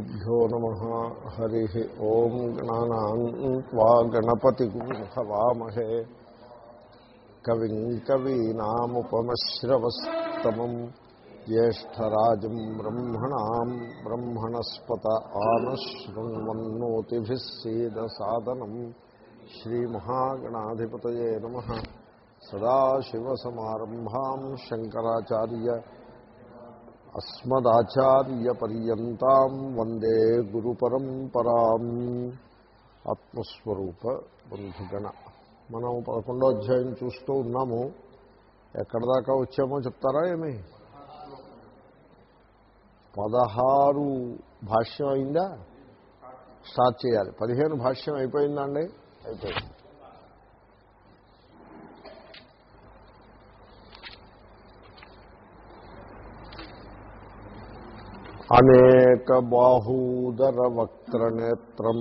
గురుభ్యో నమ. హరి. ఓం గణానా గణపతి హవామహే కవిం కవీనాముపమశ్రవస్తమం జ్యేష్టరాజం బ్రహ్మణా బ్రహ్మణస్పత ఆనశృణ్వన్నోతిభిः సీదసాదనం. శ్రీమహాగణాధిపతయే నమ. సదాశివసమారంభాం శంకరాచార్య అస్మదాచార్యపర్యంతం వందే గురు పరంపరాం ఆత్మస్వరూప బంధుగణ. మనం పదకొండో అధ్యాయం చూస్తూ ఉన్నాము. ఎక్కడ దాకా వచ్చామో చెప్తారా ఏమి? పదహారు భాష్యం అయిందా? స్టార్ట్ చేయాలి. పదిహేను భాష్యం అయిపోయిందా అండి? అయిపోయింది. అనేక బాహూదర వక్రనేత్రం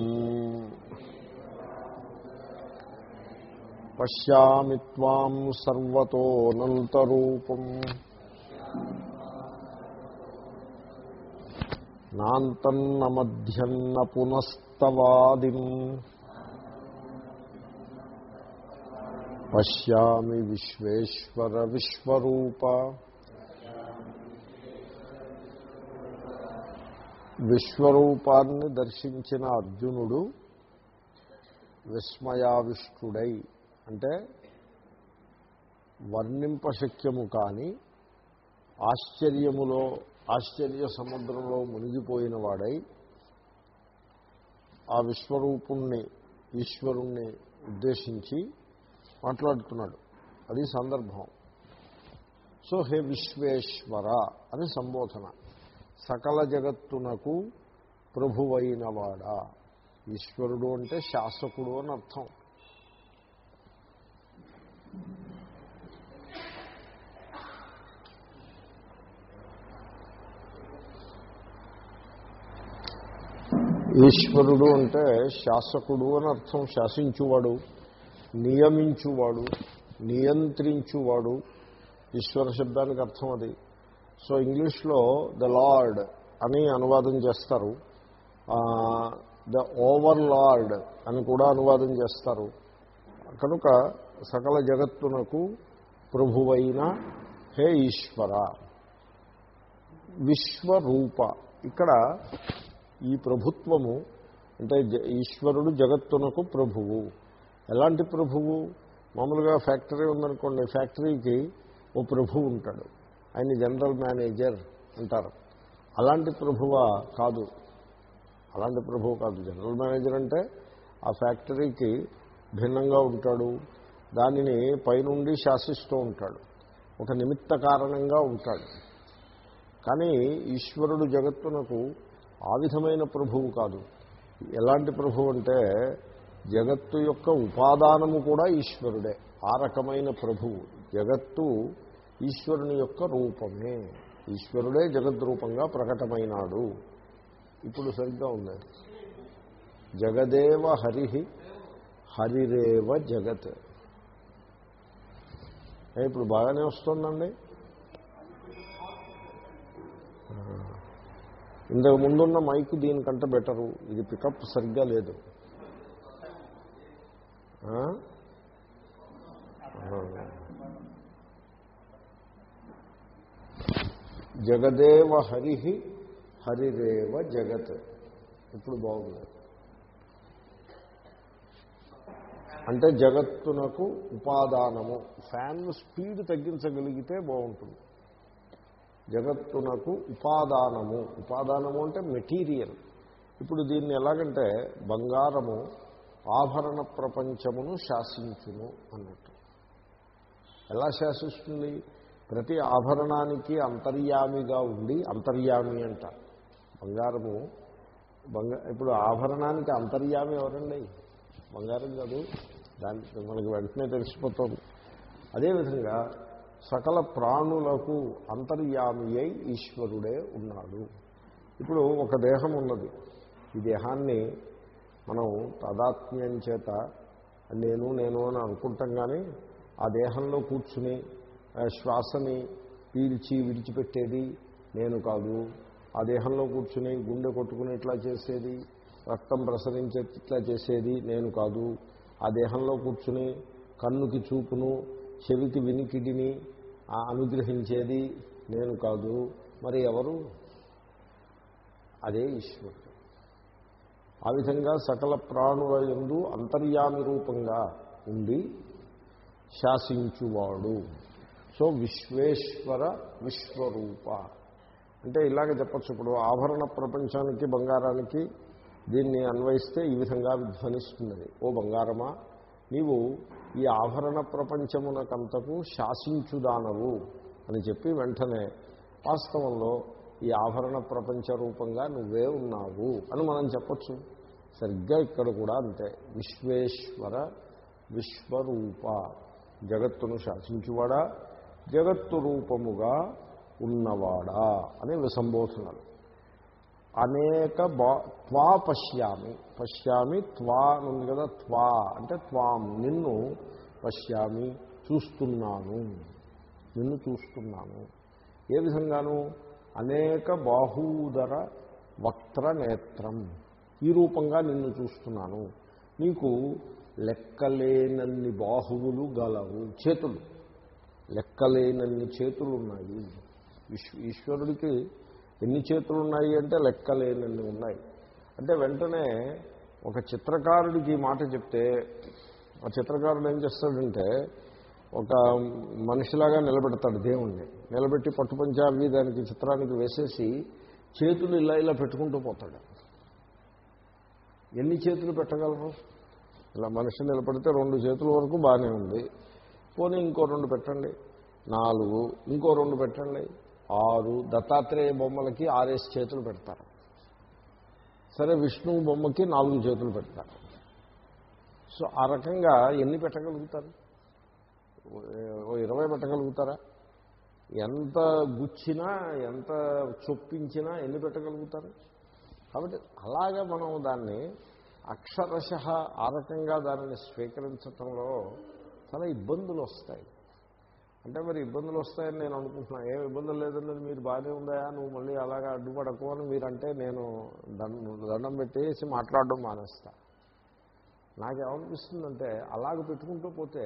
పశ్యామి త్వాం సర్వతోనంతరూపం నాంతన్న మధ్యన్న పునస్తవాదిం. పశ్యామి విశ్వేశ్వర విశ్వరూప. విశ్వరూపాన్ని దర్శించిన అర్జునుడు విస్మయావిష్టుడై అంటే వర్ణింపశక్యము కాని ఆశ్చర్యములో ఆశ్చర్య సముద్రంలో మునిగిపోయిన వాడై ఆ విశ్వరూపుణ్ణి ఈశ్వరుణ్ణి ఉద్దేశించి మాట్లాడుతున్నాడు. అది సందర్భం. సో హే విశ్వేశ్వర అని సంబోధన. సకల జగత్తునకు ప్రభువైనవాడా? ఈశ్వరుడు అంటే శాసకుడు అని అర్థం. ఈశ్వరుడు అంటే శాసకుడు అని అర్థం. శాసించువాడు నియమించువాడు నియంత్రించువాడు. ఈశ్వర శబ్దానికి అర్థం అది. సో ఇంగ్లీష్లో ద లార్డ్ అని అనువాదం చేస్తారు. ద ఓవర్ లార్డ్ అని కూడా అనువాదం చేస్తారు. కనుక సకల జగత్తునకు ప్రభువైన హే ఈశ్వర విశ్వరూప. ఇక్కడ ఈ ప్రభుత్వము అంటే ఈశ్వరుడు జగత్తునకు ప్రభువు. ఎలాంటి ప్రభువు? మామూలుగా ఫ్యాక్టరీ ఉందనుకోండి ఫ్యాక్టరీకి ఓ ప్రభువు ఉంటాడు. ఆయన జనరల్ మేనేజర్ అంటారు. అలాంటి ప్రభువా కాదు. అలాంటి ప్రభువు కాదు. జనరల్ మేనేజర్ అంటే ఆ ఫ్యాక్టరీకి భిన్నంగా ఉంటాడు. దానిని పైనుండి శాసిస్తూ ఉంటాడు. ఒక నిమిత్త కారణంగా ఉంటాడు. కానీ ఈశ్వరుడు జగత్తునకు ఆ విధమైన ప్రభువు కాదు. ఎలాంటి ప్రభువు అంటే జగత్తు యొక్క ఉపాదానము కూడా ఈశ్వరుడే. ఆ రకమైన ప్రభువు. జగత్తు ఈశ్వరుని యొక్క రూపమే. ఈశ్వరుడే జగద్రూపంగా ప్రకటమైనాడు. ఇప్పుడు సరిగ్గా ఉంది. జగదేవ హరి హరిరేవ జగత్. ఇప్పుడు బాగానే వస్తుందండి? ఇంతకు ముందున్న మైక్ దీనికంటే బెటరు. ఇది పికప్ సరిగ్గా లేదు. జగదేవ హరి హరిరేవ జగత్. ఇప్పుడు బాగుంది. అంటే జగత్తునకు ఉపాదానము. ఫ్యాన్ స్పీడ్ తగ్గించగలిగితే బాగుంటుంది. జగత్తునకు ఉపాదానము. ఉపాదానము అంటే మెటీరియల్. ఇప్పుడు దీన్ని ఎలాగంటే బంగారము ఆభరణ ప్రపంచమును శాసించును అన్నట్టు. ఎలా శాసిస్తుంది? ప్రతి ఆభరణానికి అంతర్యామిగా ఉండి అంతర్యామి అంట. బంగారము బంగా ఇప్పుడు ఆభరణానికి అంతర్యామి ఎవరండి? బంగారం కాదు దాని మనకి వెంటనే తెలిసిపోతుంది. అదేవిధంగా సకల ప్రాణులకు అంతర్యామి అయి ఈశ్వరుడే ఉన్నాడు. ఇప్పుడు ఒక దేహం ఉన్నది. ఈ దేహాన్ని మనం తాదాత్మ్యం చేత నేను నేను అని అనుకుంటాం కానీ ఆ దేహంలో కూర్చుని శ్వాసని పీల్చి విడిచిపెట్టేది నేను కాదు. ఆ దేహంలో కూర్చుని గుండె కొట్టుకుని ఇట్లా చేసేది? రక్తం ప్రసరించే ఇట్లా చేసేది నేను కాదు. ఆ దేహంలో కూర్చుని కన్నుకి చూపును చెవికి వినికిడిని అనుగ్రహించేది నేను కాదు. మరి ఎవరు? అదే ఈశ్వరుడు. ఆ విధంగా సకల ప్రాణుల యందు అంతర్యామి రూపంగా ఉండి శాసించువాడు. సో విశ్వేశ్వర విశ్వరూప. అంటే ఇలాగ చెప్పచ్చు. ఇప్పుడు ఆభరణ ప్రపంచానికి బంగారానికి దీన్ని అన్వయిస్తే ఈ విధంగా విధ్వనిస్తున్నది. ఓ బంగారమా నీవు ఈ ఆభరణ ప్రపంచమునకంతకు శాసించుదానవు అని చెప్పి వెంటనే వాస్తవంలో ఈ ఆభరణ ప్రపంచ రూపంగా నువ్వే ఉన్నావు అని మనం చెప్పచ్చు. సరిగ్గా ఇక్కడ కూడా అంతే. విశ్వేశ్వర విశ్వరూప. జగత్తును శాసించువాడా? జగత్తు రూపముగా ఉన్నవాడా అనే సంబోధనలు అనేక బా త్వా పశ్యామి. పశ్యామి త్వా అని కదా త్వా. అంటే త్వాం. నిన్ను పశ్యామి చూస్తున్నాను. నిన్ను చూస్తున్నాను. ఏ విధంగాను? అనేక బాహూదర వక్త్ర నేత్రం. ఈ రూపంగా నిన్ను చూస్తున్నాను. నీకు లెక్కలేనన్ని బాహువులు గలవు. చేతులు. లెక్కలేనన్ని చేతులు ఉన్నాయి విశ్వ ఈశ్వరుడికి ఎన్ని చేతులు ఉన్నాయి అంటే లెక్కలేనన్ని ఉన్నాయి. అంటే వెంటనే ఒక చిత్రకారుడికి ఈ మాట చెప్తే ఆ చిత్రకారుడు ఏం చేస్తాడంటే ఒక మనిషిలాగా నిలబెడతాడు దేవుణ్ణి. నిలబెట్టి పట్టుపంచా అవి దానికి చిత్రానికి వేసేసి చేతులు ఇలా ఇలా పెట్టుకుంటూ పోతాడు. ఎన్ని చేతులు పెట్టగలరు? ఇలా మనిషి నిలబడితే రెండు చేతుల వరకు బాగానే ఉంది. పోనీ ఇంకో రెండు పెట్టండి. నాలుగు ఇంకో రెండు పెట్టండి. ఆరు దత్తాత్రేయ బొమ్మలకి ఆరేసి చేతులు పెడతారు. సరే విష్ణువు బొమ్మకి నాలుగు చేతులు పెడతారు. సో ఆ రకంగా ఎన్ని పెట్టగలుగుతారు? ఓ ఇరవై పెట్టగలుగుతారా? ఎంత గుచ్చినా ఎంత చొప్పించినా ఎన్ని పెట్టగలుగుతారు? కాబట్టి అలాగే మనం దాన్ని అక్షరశ ఆ రకంగా దానిని స్వీకరించటంలో చాలా ఇబ్బందులు వస్తాయి. అంటే మరి ఇబ్బందులు వస్తాయని నేను అనుకుంటున్నాను ఏం ఇబ్బందులు లేదన్నది మీరు బాగానే ఉందా? నువ్వు మళ్ళీ అలాగా అడ్డుపడకు అని మీరంటే నేను దండం పెట్టేసి మాట్లాడడం మానేస్తా. నాకేమనిపిస్తుందంటే అలాగ పెట్టుకుంటూ పోతే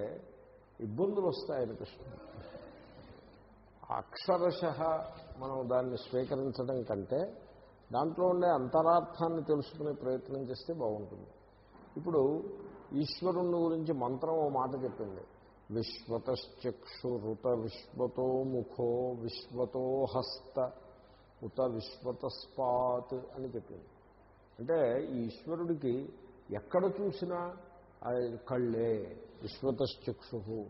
ఇబ్బందులు వస్తాయనిపిస్తుంది అక్షరశ మనం దాన్ని స్వీకరించడం కంటే దాంట్లో ఉండే అంతరార్థాన్ని తెలుసుకునే ప్రయత్నం చేస్తే బాగుంటుంది. ఇప్పుడు ఈశ్వరుణ్ణి గురించి మంత్రం ఓ మాట చెప్పింది. విశ్వతశ్చక్షురుత విశ్వతో ముఖో విశ్వతో హస్త ఉత విశ్వతస్పాత్ అని చెప్పింది. అంటే ఈ ఈశ్వరుడికి ఎక్కడ చూసినా కళ్ళే విశ్వతశ్చక్షు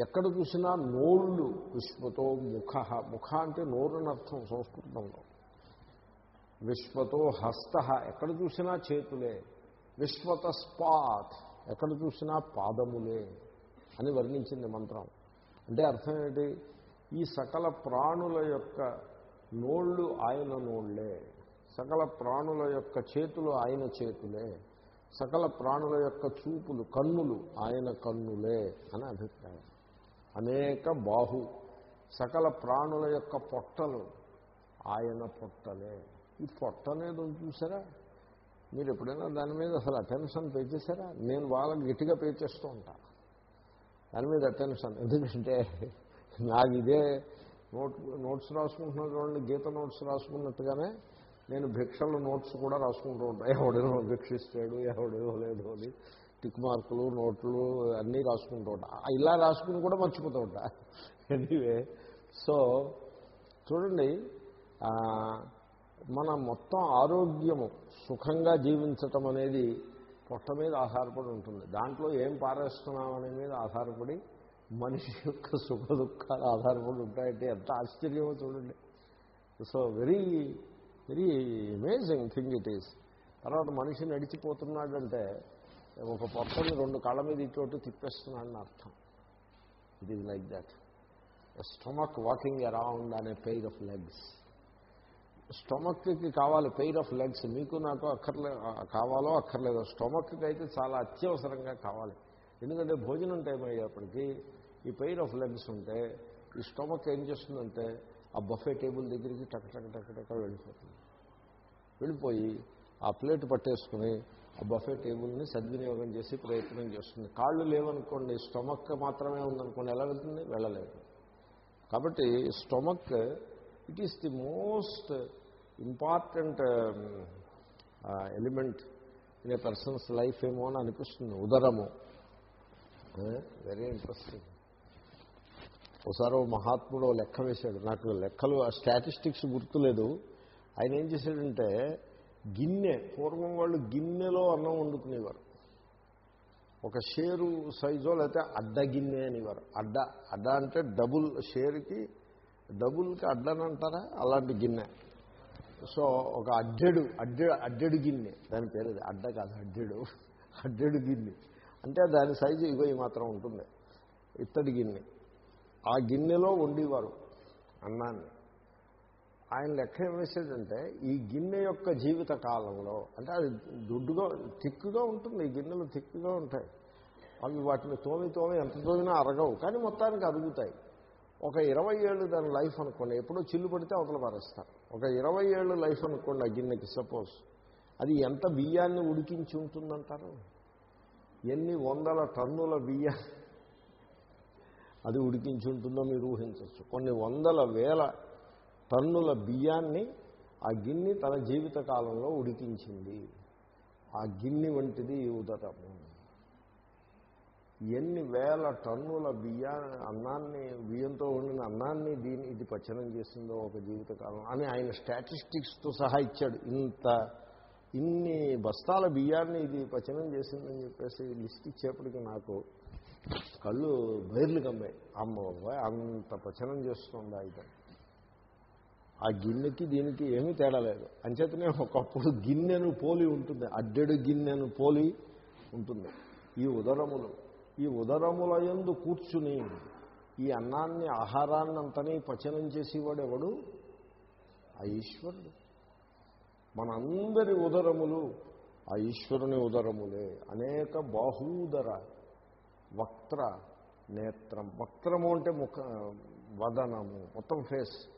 ఎక్కడ చూసినా నోళ్ళు విశ్వతో ముఖ. ముఖ అంటే నోరునర్థం సంస్కృతంలో. విశ్వతో హస్త. ఎక్కడ చూసినా చేతులే. విశ్వత స్పాత్. ఎక్కడ చూసినా పాదములే అని వర్ణించింది మంత్రం. అంటే అర్థం ఏంటి? ఈ సకల ప్రాణుల యొక్క నోళ్ళు ఆయన నోళ్ళే సకల ప్రాణుల యొక్క చేతులు ఆయన చేతులే. సకల ప్రాణుల యొక్క చూపులు కన్నులు ఆయన కన్నులే అని అభిప్రాయం. అనేక బాహు సకల ప్రాణుల యొక్క పొట్టలు ఆయన పొట్టలే. ఈ పొట్ట అనేది చూసారా? మీరు ఎప్పుడైనా దాని మీద అసలు అటెన్షన్ పే చేశారా నేను వాళ్ళకి గట్టిగా పే చేస్తూ ఉంటా. దాని మీద అటెన్షన్ ఎందుకంటే నాకు ఇదే నోట్ నోట్స్ రాసుకుంటున్న చూడండి గీత నోట్స్ రాసుకున్నట్టుగానే నేను భిక్షల నోట్స్ కూడా రాసుకుంటూ ఉంటాను ఎవడేదో భిక్షిస్తాడు ఎవడేదో లేదు అని టిక్ మార్కులు నోట్లు అన్నీ రాసుకుంటూ ఉంటా. ఇలా రాసుకుని కూడా మర్చిపోతూ ఉంటా. ఎనీవే సో చూడండి మన మొత్తం ఆరోగ్యము సుఖంగా జీవించటం అనేది పొట్ట మీద ఆధారపడి ఉంటుంది. దాంట్లో ఏం పారేస్తున్నామనే మీద ఆధారపడి మనిషి యొక్క సుఖ దుఃఖాలు ఆధారపడి ఉంటాయంటే ఎంత ఆశ్చర్యమో చూడండి. So very very amazing thing it is. తర్వాత మనిషి నడిచిపోతున్నాడంటే ఒక పొట్టని రెండు కాళ్ళ మీద ఇటువంటి తిప్పేస్తున్నాడని అర్థం. It is like that stomach walking around అనే పెయిర్ ఆఫ్ లెగ్స్ స్టొమక్కి కావాలి పెయిర్ ఆఫ్ లెగ్స్ మీకు నాకు అక్కర్లే కావాలో అక్కర్లేదో స్టొమక్కి అయితే చాలా అత్యవసరంగా కావాలి. ఎందుకంటే భోజనం టైం అయ్యేప్పటికీ ఈ పెయిర్ ఆఫ్ లెగ్స్ ఉంటే ఈ స్టొమక్ ఏం చేస్తుందంటే ఆ బఫే టేబుల్ దగ్గరికి టక టక టక టక వెళ్ళిపోతుంది. వెళ్ళిపోయి ఆ ప్లేట్ పట్టేసుకుని ఆ బఫే టేబుల్ని సద్వినియోగం చేసి ప్రయత్నం చేస్తుంది. కాళ్ళు లేవనుకోండి స్టొమక్ మాత్రమే ఉందనుకోండి ఎలా వెళ్తుంది? వెళ్ళలేదు. కాబట్టి stomach it is the most important element in a person's life ఏమో అని అనిపిస్తుంది. ఉదరము. Very interesting. ఒకసారి ఓ మహాత్ముడు లెక్క వేశాడు. నాకు లెక్కలు ఆ స్టాటిస్టిక్స్ గుర్తులేదు. ఆయన ఏం చేశాడంటే గిన్నె పూర్వం వాళ్ళు గిన్నెలో అన్నం వండుకునేవారు. ఒక షేరు సైజో లేకపోతే అడ్డ గిన్నె అనేవారు. అడ్డ అడ్డ అంటే డబుల్ షేర్కి డబుల్కి అడ్డనంటారా? అలాంటి గిన్నె. సో ఒక అడ్డెడు అడ్డె అడ్డెడు గిన్నె. దాని పేరు అది అడ్డ కాదు అడ్డెడు. అడ్డెడు గిన్నె. అంటే దాని సైజు ఇగో ఈ మాత్రం ఉంటుంది. ఇత్తడి గిన్నె. ఆ గిన్నెలో వండేవారు అన్నాన్ని. ఆయన లెక్క ఏం వేసేదంటే ఈ గిన్నె యొక్క జీవిత కాలంలో అంటే అది దుడ్డుగా తిక్కుగా ఉంటుంది. ఈ గిన్నెలు తిక్కుగా ఉంటాయి. అవి వాటిని తోమి తోమి ఎంత తోమినా అరగవు. కానీ మొత్తానికి అరుగుతాయి. ఒక ఇరవై ఏళ్ళు దాని లైఫ్ అనుకోండి. ఎప్పుడో చిల్లు పడితే అవతల పారేస్తారు. ఒక ఇరవై ఏళ్ళు లైఫ్ అనుకోండి ఆ గిన్నెకి సపోజ్. అది ఎంత బియ్యాన్ని ఉడికించి ఉంటుందంటారు? ఎన్ని వందల టన్నుల బియ్య అది ఉడికించి ఉంటుందో మీరు ఊహించవచ్చు. కొన్ని వందల వేల టన్నుల బియ్యాన్ని ఆ గిన్నె తన జీవిత కాలంలో ఉడికించింది. ఆ గిన్నె వంటిది ఈ ఉదరము. ఎన్ని వేల టన్నుల బియ్యా అన్నాన్ని బియ్యంతో వండిన అన్నాన్ని దీన్ని ఇది పచనం చేసిందో ఒక జీవితకాలం అని ఆయన స్టాటిస్టిక్స్తో సహా ఇచ్చాడు. ఇంత ఇన్ని బస్తాల బియ్యాన్ని ఇది పచనం చేసిందని చెప్పేసి లిస్ట్ ఇచ్చేప్పటికి నాకు కళ్ళు బైర్లు కమ్మాయి. అమ్మ బాబాయ్ అంత పచనం చేస్తుంది అయితే ఆ గిన్నెకి దీనికి ఏమీ తేడా లేదు. అంచేతనే ఒకప్పుడు గిన్నెను పోలి ఉంటుంది అడ్డెడు గిన్నెను పోలి ఉంటుంది. ఈ ఉదరములు ఈ ఉదరముల యందు కూర్చుని ఈ అన్నాన్ని ఆహారాన్ని అంతని పచనం చేసేవాడు ఎవడు ఆ ఈశ్వరుడు. మనందరి ఉదరములు ఆ ఈశ్వరుని ఉదరములే. అనేక బాహూదర వక్త్ర నేత్రం. వక్త్రము అంటే ముఖ వదనము మొత్తం ఫేస్.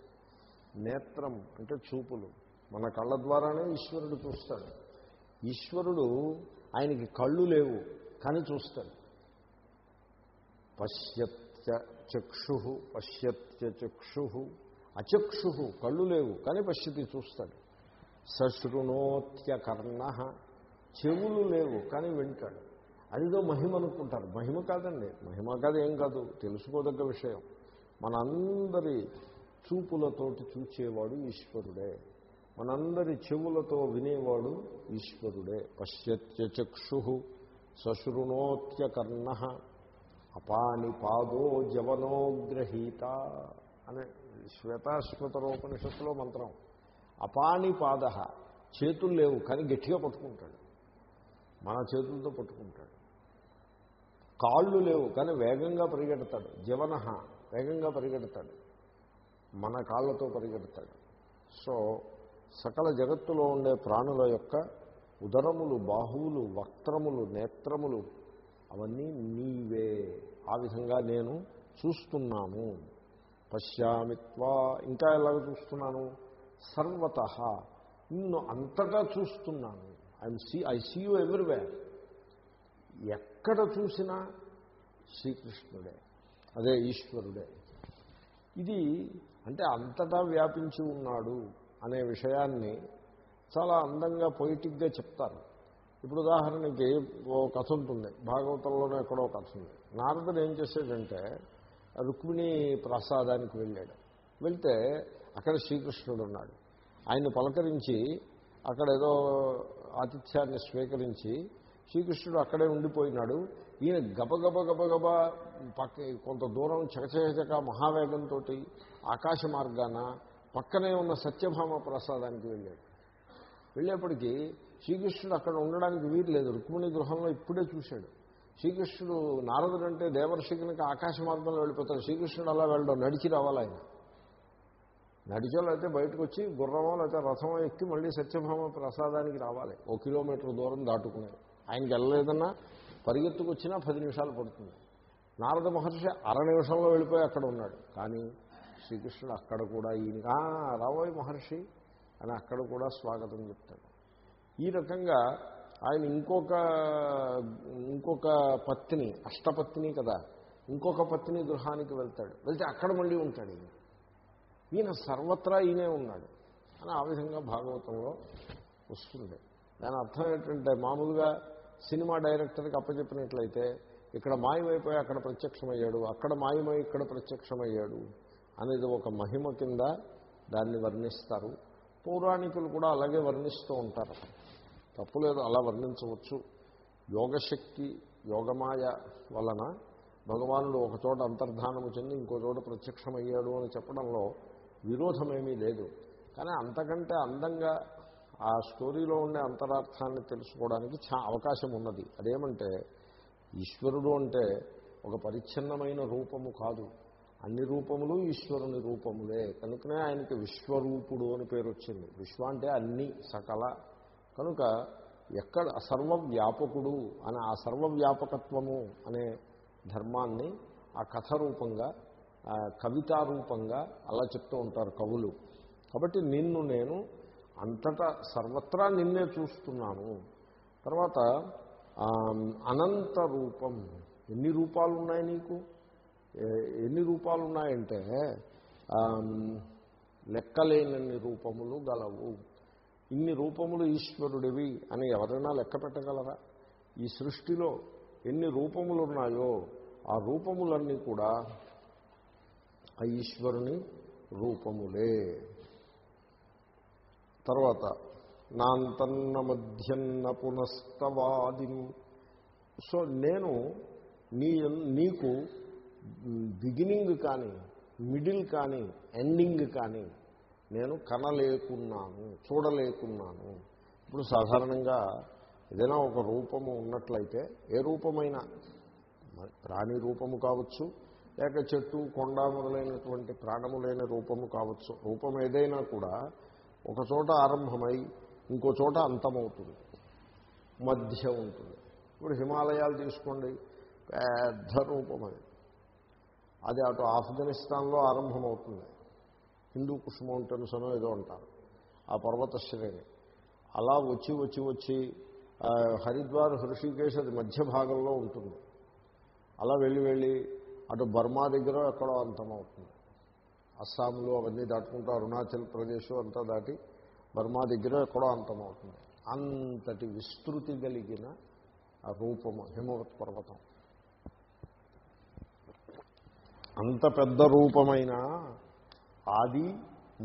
నేత్రం అంటే చూపులు. మన కళ్ళ ద్వారానే ఈశ్వరుడు చూస్తాడు. ఈశ్వరుడు ఆయనకి కళ్ళు లేవు కానీ చూస్తాడు. పశ్యత్య చక్షు పశ్యత్య చక్షు. అచక్షు కళ్ళు లేవు కానీ పశ్యతి చూస్తాడు. సశృణోత్య కర్ణ చెవులు లేవు కానీ వింటాడు. అదిదో మహిమ అనుకుంటారు. మహిమ కాదండి. మహిమ కాదు ఏం కాదు. తెలుసుకోదగ్గ విషయం. మనందరి చూపులతోటి చూచేవాడు ఈశ్వరుడే. మనందరి చెవులతో వినేవాడు ఈశ్వరుడే. పశ్యత్య చక్షు సశృణోత్య కర్ణ అపాని పాదో జవనోగ్రహీత అనే శ్వేతాశ్వతరోపనిషత్తులో మంత్రం. అపాని పాద చేతులు లేవు కానీ గట్టిగా పట్టుకుంటాడు. మన చేతులతో పట్టుకుంటాడు. కాళ్ళు లేవు కానీ వేగంగా పరిగెడతాడు. జవన వేగంగా పరిగెడతాడు. మన కాళ్ళతో పరిగెడతాడు. సో సకల జగత్తులో ఉండే ప్రాణుల యొక్క ఉదరములు బాహువులు వక్త్రములు నేత్రములు అవన్నీ నీవే. ఆ విధంగా నేను చూస్తున్నాను. పశ్యామిత్వా ఇంకా ఎలాగ చూస్తున్నాను? సర్వత. నిన్ను అంతటా చూస్తున్నాను. I am see I see you everywhere. ఎక్కడ చూసినా శ్రీకృష్ణుడే. అదే ఈశ్వరుడే. ఇది అంటే అంతటా వ్యాపించి ఉన్నాడు అనే విషయాన్ని చాలా అందంగా పొయిటిక్గా చెప్తారు. ఇప్పుడు ఉదాహరణకి ఓ కథ ఉంటుంది. భాగవతంలోనే ఎక్కడో కథ ఉంది. నారదుడు ఏం చేశాడంటే రుక్మిణి ప్రసాదానికి వెళ్ళాడు. వెళ్తే అక్కడ శ్రీకృష్ణుడు ఉన్నాడు. ఆయన పలకరించి అక్కడ ఏదో ఆతిథ్యాన్ని స్వీకరించి శ్రీకృష్ణుడు అక్కడే ఉండిపోయినాడు. ఈయన గబగబ గబగబ పక్క కొంత దూరం చకచకచక మహావేగంతో ఆకాశ మార్గాన పక్కనే ఉన్న సత్యభామ ప్రసాదానికి వెళ్ళాడు. వెళ్ళేప్పటికీ శ్రీకృష్ణుడు అక్కడ ఉండడానికి వీలు లేదు. రుక్మిణి గృహంలో ఇప్పుడే చూశాడు. శ్రీకృష్ణుడు నారదుడు అంటే దేవర్షి కనుక ఆకాశ మార్గంలో వెళ్ళిపోతాడు. శ్రీకృష్ణుడు అలా వెళ్ళడం నడిచి రావాలి ఆయన. నడిచో లేకపోతే బయటకు వచ్చి గుర్రమో లేకపోతే రథమో ఎక్కి మళ్ళీ సత్యభామ ప్రసాదానికి రావాలి. ఓ కిలోమీటర్ దూరం దాటుకునేది. ఆయనకి వెళ్ళలేదన్నా పరిగెత్తుకు వచ్చినా పది నిమిషాలు పడుతుంది. నారద మహర్షి అర నిమిషంలో వెళ్ళిపోయి అక్కడ ఉన్నాడు. కానీ శ్రీకృష్ణుడు అక్కడ కూడా ఈయన "ఆ, రావోయ్ మహర్షి అని అక్కడ కూడా స్వాగతం చెప్తాడు. ఈ రకంగా ఆయన ఇంకొక ఇంకొక పత్ని అష్టపత్ని కదా ఇంకొక పత్ని గృహానికి వెళ్తాడు. వెళ్తే అక్కడ మళ్ళీ ఉంటాడు ఈయన. ఈయన సర్వత్రా ఈయనే ఉన్నాడు. అని ఆ విధంగా భాగవతంలో వస్తుంది. దాని అర్థం ఏంటంటే మామూలుగా సినిమా డైరెక్టర్కి అప్పచెప్పినట్లయితే ఇక్కడ మాయమైపోయి అక్కడ ప్రత్యక్షమయ్యాడు అక్కడ మాయమై ఇక్కడ ప్రత్యక్షమయ్యాడు అనేది ఒక మహిమ కింద దాన్ని వర్ణిస్తారు. పౌరాణికులు కూడా అలాగే వర్ణిస్తూ ఉంటారు. తప్పులేదు అలా వర్ణించవచ్చు. యోగశక్తి యోగమాయ వలన భగవానుడు ఒకచోట అంతర్ధానము చెంది ఇంకో చోట ప్రత్యక్షమయ్యాడు అని చెప్పడంలో విరోధమేమీ లేదు. కానీ అంతకంటే అందంగా ఆ స్టోరీలో ఉండే అంతరార్థాన్ని తెలుసుకోవడానికి చా అవకాశం ఉన్నది. అదేమంటే ఈశ్వరుడు అంటే ఒక పరిచ్ఛిన్నమైన రూపము కాదు. అన్ని రూపములు ఈశ్వరుని రూపములే. కనుకనే ఆయనకి విశ్వరూపుడు అని పేరు వచ్చింది విశ్వ అంటే అన్ని సకల కనుక ఎక్కడ సర్వవ్యాపకుడు అని ఆ సర్వవ్యాపకత్వము అనే ధర్మాన్ని ఆ కథ రూపంగా కవితారూపంగా అలా చెప్తూ ఉంటారు కవులు. కాబట్టి నిన్ను నేను అంతటా సర్వత్రా నిన్నే చూస్తున్నాను. తర్వాత అనంత రూపం. ఎన్ని రూపాలు ఉన్నాయి నీకు ఎన్ని రూపాలు ఉన్నాయంటే లెక్కలేనన్ని రూపములు గలవు. ఇన్ని రూపములు ఈశ్వరుడివి అని ఎవరైనా లెక్క పెట్టగలరా? ఈ సృష్టిలో ఎన్ని రూపములు ఉన్నాయో ఆ రూపములన్నీ కూడా ఆ ఈశ్వరుని రూపములే. తర్వాత నాంతన్న మధ్యన్న పునస్తవాది సో నేను నీ నీకు బిగినింగ్ కానీ మిడిల్ కానీ ఎండింగ్ కానీ నేను కనలేకున్నాను చూడలేకున్నాను. ఇప్పుడు సాధారణంగా ఏదైనా ఒక రూపము ఉన్నట్లయితే ఏ రూపమైనా ప్రాణి రూపము కావచ్చు లేక చెట్టు కొండ మొదలైనటువంటి ప్రాణము లేని రూపము కావచ్చు. రూపం ఏదైనా కూడా ఒక చోట ఆరంభమై ఇంకో చోట అంతమవుతుంది. మధ్య ఉంటుంది. ఇప్పుడు హిమాలయాలు తీసుకోండి పెద్ద రూపం అది అది అటు ఆఫ్ఘనిస్తాన్లో ఆరంభమవుతుంది. హిందూ కుష్ మౌంటైన్స్ అనో ఏదో అంటారు ఆ పర్వత శ్రేణి. అలా వచ్చి వచ్చి వచ్చి హరిద్వార్ హృషికేశ్ అది మధ్య భాగంలో ఉంటుంది. అలా వెళ్ళి వెళ్ళి అటు బర్మా దగ్గర ఎక్కడో అంతమవుతుంది. అస్సాంలో అవన్నీ దాటుకుంటూ అరుణాచల్ ప్రదేశ్ అంతా దాటి బర్మా దగ్గర ఎక్కడో అంతమవుతుంది. అంతటి విస్తృతి కలిగిన ఆ రూపము హిమవత్ పర్వతం. అంత పెద్ద రూపమైన ఆది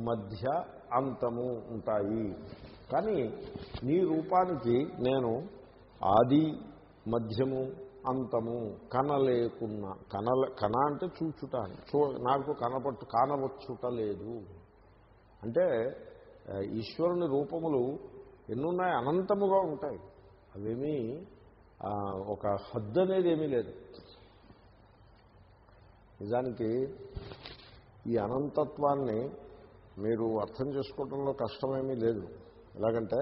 మధ్య అంతము ఉంటాయి. కానీ నీ రూపానికి నేను ఆది మధ్యము అంతము కనలేకున్నా కనల కన అంటే చూచుట చూ నాకు కనపట్టు కానవచ్చుట లేదు. అంటే ఈశ్వరుని రూపములు ఎన్నున్నాయి? అనంతముగా ఉంటాయి. అవేమీ ఒక హద్దు అనేది ఏమీ లేదు. నిజానికి ఈ అనంతత్వాన్ని మీరు అర్థం చేసుకోవడంలో కష్టమేమీ లేదు. ఎలాగంటే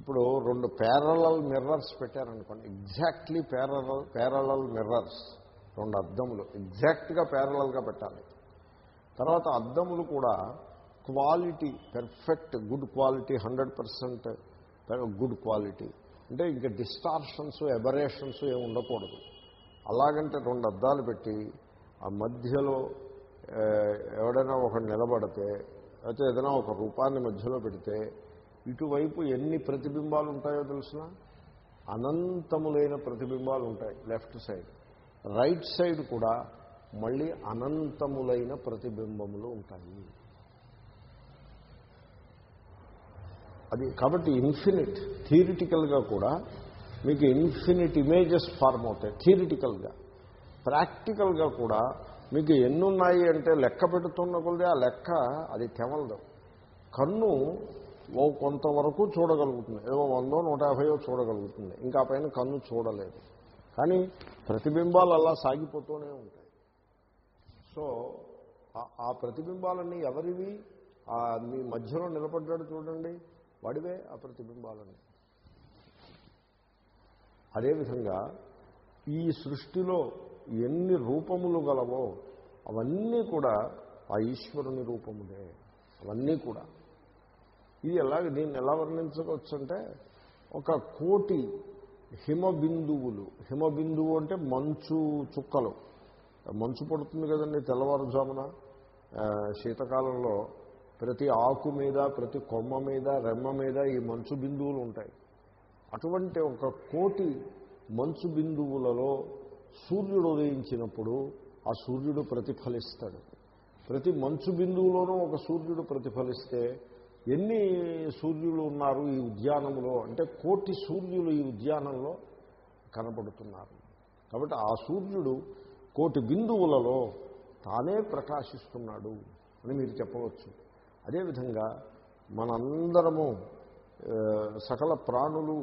ఇప్పుడు రెండు పేరలల్ మిర్రర్స్ పెట్టారనుకోండి. ఎగ్జాక్ట్లీ పేరలల్ ప్యారలల్ మిర్రర్స్ రెండు అద్దములు. ఎగ్జాక్ట్గా పేరలల్గా పెట్టాలి. తర్వాత అద్దములు కూడా quality perfect good quality hundred percent good quality అంటే ఇంకా డిస్టార్షన్స్ ఎబరేషన్స్ ఏమి ఉండకూడదు. అలాగంటే రెండు అద్దాలు పెట్టి ఆ మధ్యలో ఎవడైనా ఒకడు నిలబడితే అయితే ఏదైనా ఒక రూపాన్ని మధ్యలో పెడితే ఇటువైపు ఎన్ని ప్రతిబింబాలు ఉంటాయో తెలిసిన? అనంతములైన ప్రతిబింబాలు ఉంటాయి లెఫ్ట్ సైడ్. రైట్ సైడ్ కూడా మళ్ళీ అనంతములైన ప్రతిబింబములు ఉంటాయి. అది కాబట్టి ఇన్ఫినిట్ థియరిటికల్గా కూడా మీకు ఇన్ఫినిట్ ఇమేజెస్ ఫార్మ్ అవుతాయి థియరిటికల్గా ప్రాక్టికల్గా కూడా మీకు ఎన్నున్నాయి అంటే లెక్క పెడుతున్న కొలది ఆ లెక్క అది తెమలదు. కన్ను ఓ కొంతవరకు చూడగలుగుతుంది. ఏదో వందో నూట యాభైయో చూడగలుగుతుంది. ఇంకా ఆ పైన కన్ను చూడలేదు. కానీ ప్రతిబింబాలు అలా సాగిపోతూనే ఉంటాయి. సో ఆ- ప్రతిబింబాలన్నీ ఎవరివి? మీ మధ్యలో నిలబడ్డాడు చూడండి. వాడివే ఆ ప్రతిబింబాలన్నీ. అదేవిధంగా ఈ సృష్టిలో ఎన్ని రూపములు గలవో అవన్నీ కూడా ఆ ఈశ్వరుని రూపములే. అవన్నీ కూడా. ఇది ఎలాగ దీన్ని ఎలా వర్ణించవచ్చు అంటే ఒక కోటి హిమబిందువులు. హిమబిందువు అంటే మంచు చుక్కలు. మంచు పడుతుంది కదండి తెల్లవారుజామున. శీతకాలంలో ప్రతి ఆకు మీద ప్రతి కొమ్మ మీద రెమ్మ మీద ఈ మంచు బిందువులు ఉంటాయి. అటువంటి ఒక కోటి మంచు బిందువులలో సూర్యుడు ఉదయించినప్పుడు ఆ సూర్యుడు ప్రతిఫలిస్తాడు. ప్రతి మంచు బిందువులోనూ ఒక సూర్యుడు ప్రతిఫలిస్తే ఎన్ని సూర్యులు ఉన్నారు ఈ ఉద్యానంలో అంటే కోటి సూర్యులు ఈ ఉద్యానంలో కనబడుతున్నారు కాబట్టి ఆ సూర్యుడు కోటి బిందువులలో తానే ప్రకాశిస్తున్నాడు అని మీరు చెప్పవచ్చు. అదేవిధంగా మనందరము సకల ప్రాణులు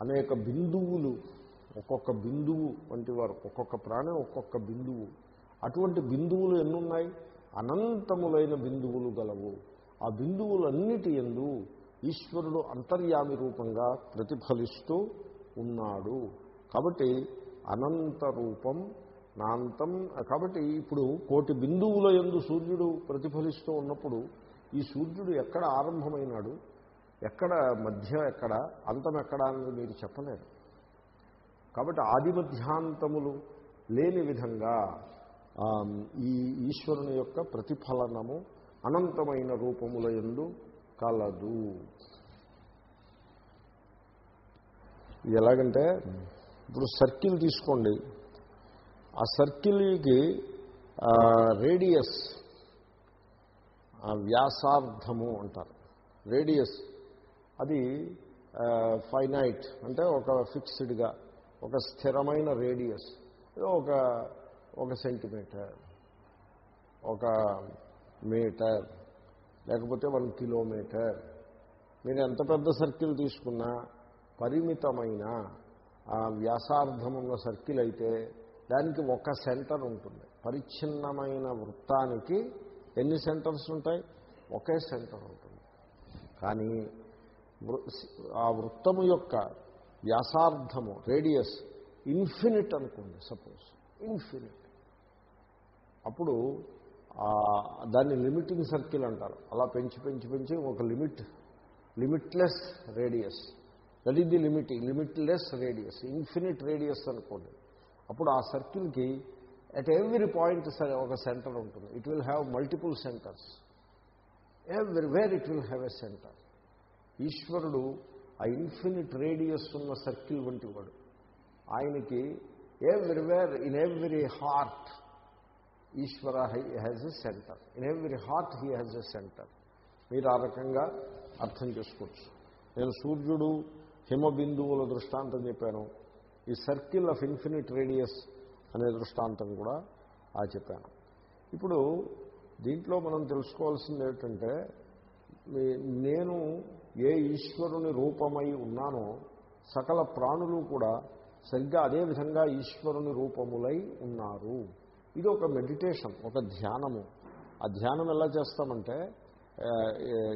అనేక బిందువులు ఒక్కొక్క బిందువు వంటి వారు ఒక్కొక్క ప్రాణం ఒక్కొక్క బిందువు. అటువంటి బిందువులు ఎన్నున్నాయి? అనంతములైన బిందువులు గలవు. ఆ బిందువులన్నిటి ఎందు ఈశ్వరుడు అంతర్యామి రూపంగా ప్రతిఫలిస్తూ ఉన్నాడు. కాబట్టి అనంత రూపం నాంతం కాబట్టి ఇప్పుడు కోటి బిందువుల ఎందు సూర్యుడు ప్రతిఫలిస్తూ ఉన్నప్పుడు ఈ సూర్యుడు ఎక్కడ ఆరంభమైనాడు? ఎక్కడ మధ్య ఎక్కడ? అంతం ఎక్కడ అనేది మీరు చెప్పలేరు. కాబట్టి ఆది మధ్యాంతములు లేని విధంగా ఈ ఈశ్వరుని యొక్క ప్రతిఫలనము అనంతమైన రూపముల ఎందు కలదు. ఇది ఎలాగంటే ఇప్పుడు సర్కిల్ తీసుకోండి. ఆ సర్కిల్కి రేడియస్ వ్యాసార్థము అంటారు. రేడియస్ అది ఫైనైట్ అంటే ఒక ఫిక్స్డ్గా. ఒక స్థిరమైన రేడియస్ ఒక ఒక సెంటీమీటర్ ఒక మీటర్ లేకపోతే వన్ కిలోమీటర్. మీరు ఎంత పెద్ద సర్కిల్ తీసుకున్నా పరిమితమైన ఆ వ్యాసార్థం ఉన్న సర్కిల్ అయితే దానికి ఒక సెంటర్ ఉంటుంది. పరిచ్ఛిన్నమైన వృత్తానికి ఎన్ని సెంటర్స్ ఉంటాయి? ఒకే సెంటర్ ఉంటుంది. కానీ ఆ వృత్తము యొక్క వ్యాసార్థము రేడియస్ ఇన్ఫినిట్ అనుకోండి సపోజ్. ఇన్ఫినిట్. అప్పుడు దాన్ని లిమిటింగ్ సర్కిల్ అంటారు. అలా పెంచి పెంచి పెంచి ఒక limit limitless radius. That is the limit limitless radius infinite radius అనుకోండి. అప్పుడు ఆ సర్కిల్కి అట్ ఎవ్రీ పాయింట్ సరే ఒక సెంటర్ ఉంటుంది. It will have multiple centres everywhere it will have a centre ఈశ్వరుడు ఆ ఇన్ఫినిట్ రేడియస్ ఉన్న సర్కిల్ వంటి వాడు. ఆయనకి everywhere in every heart Ishwara has a centre in every heart he has a centre మీరు ఆ రకంగా అర్థం చేసుకోవచ్చు. నేను సూర్యుడు హిమబిందువుల దృష్టాంతం చెప్పాను. ఈ సర్కిల్ ఆఫ్ ఇన్ఫినిట్ రేడియస్ అనే దృష్టాంతం కూడా ఆ చెప్పాను. ఇప్పుడు దీంట్లో మనం తెలుసుకోవాల్సింది ఏంటంటే నేను ఏ ఈశ్వరుని రూపమై ఉన్నానో సకల ప్రాణులు కూడా సరిగ్గా అదే విధంగా ఈశ్వరుని రూపములై ఉన్నారు. ఇది ఒక మెడిటేషన్ ఒక ధ్యానము. ఆ ధ్యానం ఎలా చేస్తామంటే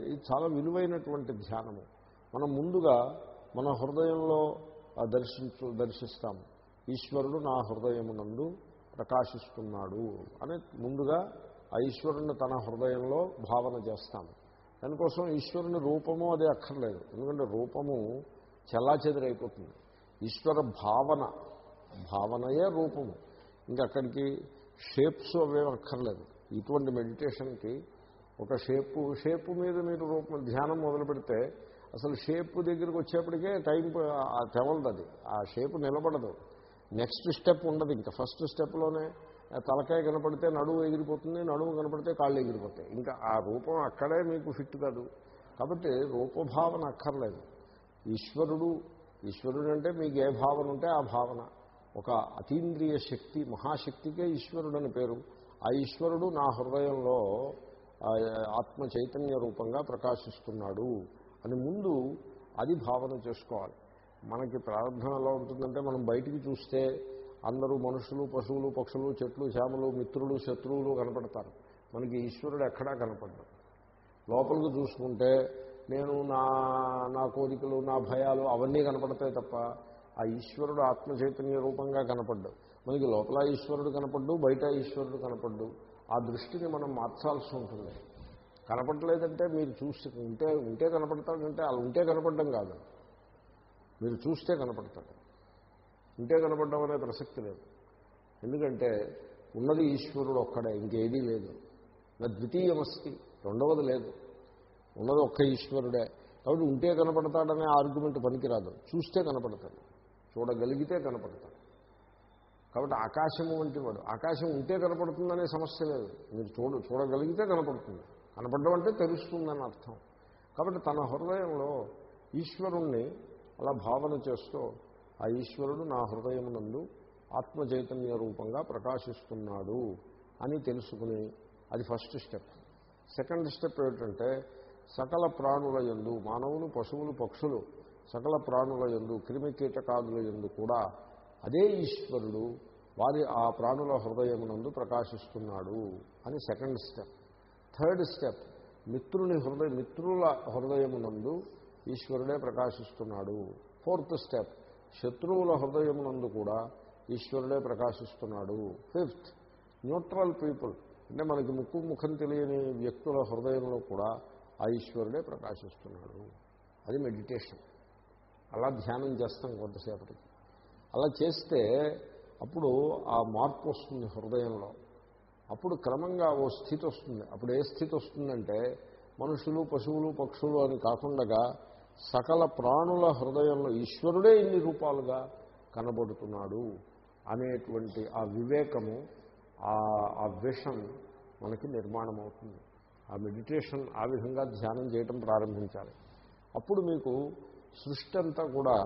ఇది చాలా విలువైనటువంటి ధ్యానము. మనం ముందుగా మన హృదయంలో దర్శించు దర్శిస్తాము ఈశ్వరుడు నా హృదయమునందు ప్రకాశిస్తున్నాడు అని ముందుగా ఆ ఈశ్వరుని తన హృదయంలో భావన చేస్తాము దానికోసం ఈశ్వరుని రూపము అదే అక్కర్లేదు. ఎందుకంటే రూపము చెల్లాచెదిరైపోతుంది. ఈశ్వర భావన భావనయే రూపము. ఇంకా అక్కడికి షేప్స్ అవేం అక్కర్లేదు. ఇటువంటి మెడిటేషన్కి ఒక షేపు షేపు మీద మీరు రూపం ధ్యానం మొదలు పెడితే అసలు షేపు దగ్గరికి వచ్చేప్పటికే టైం తెవలదు అది ఆ షేపు నిలబడదు. నెక్స్ట్ స్టెప్ ఉండదు. ఇంకా ఫస్ట్ స్టెప్లోనే తలకాయ కనపడితే నడువు ఎగిరిపోతుంది నడువు కనపడితే కాళ్ళు ఎగిరిపోతాయి. ఇంకా ఆ రూపం అక్కడే మీకు ఫిట్ కాదు. కాబట్టి రూపభావన అక్కర్లేదు. ఈశ్వరుడు ఈశ్వరుడు అంటే మీకు ఏ భావన ఉంటే ఆ భావన. ఒక అతీంద్రియ శక్తి మహాశక్తికే ఈశ్వరుడు అని పేరు. ఆ ఈశ్వరుడు నా హృదయంలో ఆత్మ చైతన్య రూపంగా ప్రకాశిస్తున్నాడు అని ముందు అది భావన చేసుకోవాలి. మనకి ప్రారంభం ఎలా ఉంటుందంటే మనం బయటికి చూస్తే అందరూ మనుషులు పశువులు పక్షులు చెట్లు చేమలు మిత్రులు శత్రువులు కనపడతారు. మనకి ఈశ్వరుడు ఎక్కడా కనపడ్డాడు లోపలికి చూసుకుంటే నేను నా నా కోరికలు నా భయాలు అవన్నీ కనపడతాయి తప్ప ఆ ఈశ్వరుడు ఆత్మ చైతన్య రూపంగా కనపడ్డు. మనకి లోపల ఈశ్వరుడు కనపడ్డు బయట ఈశ్వరుడు కనపడ్డు. ఆ దృష్టిని మనం మార్చాల్సి ఉంటుంది. కనపడలేదంటే మీరు చూసి ఉంటే ఉంటే కనపడతాడంటే అలా ఉంటే కనపడడం కాదు. మీరు చూస్తే కనపడతాడు. ఉంటే కనపడడం అనే ప్రసక్తి లేదు. ఎందుకంటే ఉన్నది ఈశ్వరుడు ఒక్కడే ఇంకేదీ లేదు. నా ద్వితీయమస్తి రెండవది లేదు. ఉన్నది ఒక్క ఈశ్వరుడే. కాబట్టి ఉంటే కనపడతాడనే ఆర్గ్యుమెంట్ పనికిరాదు. చూస్తే కనపడతాడు. చూడగలిగితే కనపడతాడు. కాబట్టి ఆకాశము వంటి వాడు ఆకాశం ఉంటే కనపడుతుందనే సమస్య లేదు. మీరు చూడ చూడగలిగితే కనపడుతుంది. కనపడడం అంటే తెలుస్తుందని అర్థం. కాబట్టి తన హృదయంలో ఈశ్వరుణ్ణి అలా భావన చేస్తూ ఆ ఈశ్వరుడు నా హృదయమునందు ఆత్మచైతన్య రూపంగా ప్రకాశిస్తున్నాడు అని తెలుసుకుని అది ఫస్ట్ స్టెప్. సెకండ్ స్టెప్ ఏమిటంటే సకల ప్రాణుల యందు మానవులు పశువులు పక్షులు సకల ప్రాణుల యందు క్రిమి కీటకాదుల యందు కూడా అదే ఈశ్వరుడు వారి ఆ ప్రాణుల హృదయమునందు ప్రకాశిస్తున్నాడు అని సెకండ్ స్టెప్. థర్డ్ స్టెప్ మిత్రుని హృదయ మిత్రుల హృదయమునందు ఈశ్వరుడే ప్రకాశిస్తున్నాడు. ఫోర్త్ స్టెప్ శత్రువుల హృదయమునందు కూడా ఈశ్వరుడే ప్రకాశిస్తున్నాడు. ఫిఫ్త్ న్యూట్రల్ పీపుల్ అంటే మనకి ముక్కు ముఖం తెలియని వ్యక్తుల హృదయంలో కూడా ఆ ఈశ్వరుడే ప్రకాశిస్తున్నాడు. అది మెడిటేషన్ అలా ధ్యానం చేస్తాం కొంతసేపటికి. అలా చేస్తే అప్పుడు ఆ మార్పు వస్తుంది హృదయంలో. అప్పుడు క్రమంగా ఓ స్థితి వస్తుంది. అప్పుడు ఏ స్థితి వస్తుందంటే మనుషులు పశువులు పక్షులు అని కాకుండా సకల ప్రాణుల హృదయంలో ఈశ్వరుడే ఇన్ని రూపాలుగా కనబడుతున్నాడు అనేటువంటి ఆ వివేకము ఆ విషన్ మనకి నిర్మాణం అవుతుంది ఆ మెడిటేషన్ ఆ విధంగా ధ్యానం చేయటం ప్రారంభించాలి. అప్పుడు మీకు సృష్టి అంతా కూడా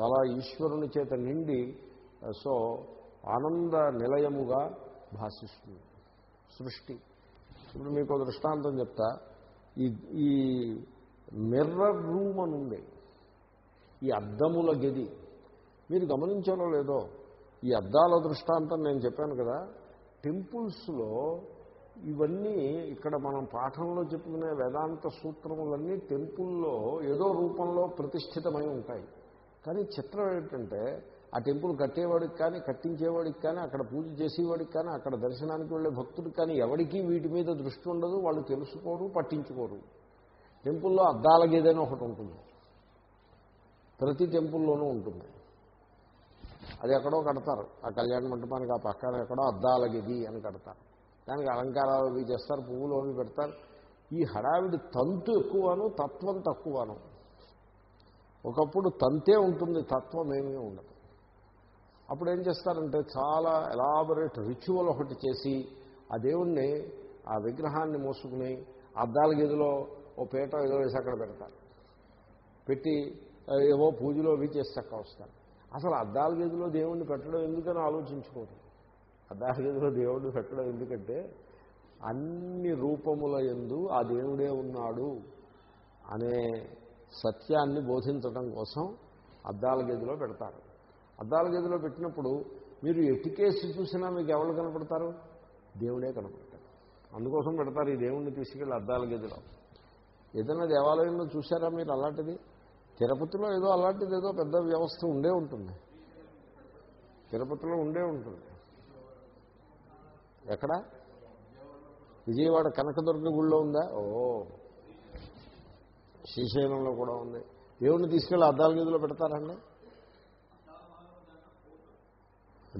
చాలా ఈశ్వరుని చేత నిండి సో ఆనంద నిలయముగా భాషిస్తుంది సృష్టి. ఇప్పుడు మీకు దృష్టాంతం చెప్తా. ఈ ఈ మిర్రర్ రూమ్ అని ఉంది. ఈ అద్దముల గది. మీరు గమనించారో లేదో ఈ అద్దాల దృష్టాంతం నేను చెప్పాను కదా టెంపుల్స్లో ఇవన్నీ ఇక్కడ మనం పాఠంలో చెప్పుకునే వేదాంత సూత్రములన్నీ టెంపుల్లో ఏదో రూపంలో ప్రతిష్ఠితమై ఉంటాయి. కానీ చిత్రం ఏంటంటే ఆ టెంపుల్ కట్టేవాడికి కానీ కట్టించేవాడికి కానీ అక్కడ పూజ చేసేవాడికి కానీ అక్కడ దర్శనానికి వెళ్ళే భక్తుడికి కానీ ఎవరికీ వీటి మీద దృష్టి ఉండదు వాళ్ళు తెలుసుకోరు పట్టించుకోరు. టెంపుల్లో అద్దాల గేదైనా ఒకటి ఉంటుంది. ప్రతి టెంపుల్లోనూ ఉంటుంది. అది ఎక్కడో కడతారు. ఆ కళ్యాణ మంటపానికి ఆ పక్కన ఎక్కడో అద్దాల గది అని కడతారు. దానికి అలంకారాలు అవి చేస్తారు పువ్వులు అవి పెడతారు. ఈ హడావిడి తంతు ఎక్కువను తత్వం తక్కువను. ఒకప్పుడు తంతే ఉంటుంది తత్వం ఏమీ ఉండదు. అప్పుడు ఏం చేస్తారంటే చాలా ఎలాబొరేట్ రిచువల్ ఒకటి చేసి ఆ దేవుణ్ణి ఆ విగ్రహాన్ని మోసుకుని అద్దాల గదిలో ఓ పీట ఏదో వేసి అక్కడ పెడతారు. పెట్టి ఏవో పూజలో అవి చేసి చక్క వస్తారు. అసలు అద్దాల గదిలో దేవుణ్ణి పెట్టడం ఎందుకని ఆలోచించుకోరు? అద్దాల గదిలో దేవుడిని పెట్టడం ఎందుకంటే అన్ని రూపముల ఎందు ఆ దేవుడే ఉన్నాడు అనే సత్యాన్ని బోధించడం కోసం అద్దాల గదిలో పెడతారు. అద్దాల గదిలో పెట్టినప్పుడు మీరు ఎటుకేసి చూసినా మీకు ఎవరు కనపడతారు? దేవుడే కనపడతారు అందుకోసం పెడతారు ఈ దేవుణ్ణి తీసుకెళ్ళి అద్దాల గదిలో. ఏదైనా దేవాలయంలో చూసారా మీరు అలాంటిది? తిరుపతిలో ఏదో అలాంటిది ఏదో పెద్ద వ్యవస్థ ఉండే ఉంటుంది. తిరుపతిలో ఉండే ఉంటుంది. ఎక్కడ? విజయవాడ కనకదుర్గ గుళ్ళో ఉందా? ఓ. శ్రీశైలంలో కూడా ఉంది. దేవుణ్ణి తీసుకెళ్ళి అద్దాల గదిలో పెడతారండి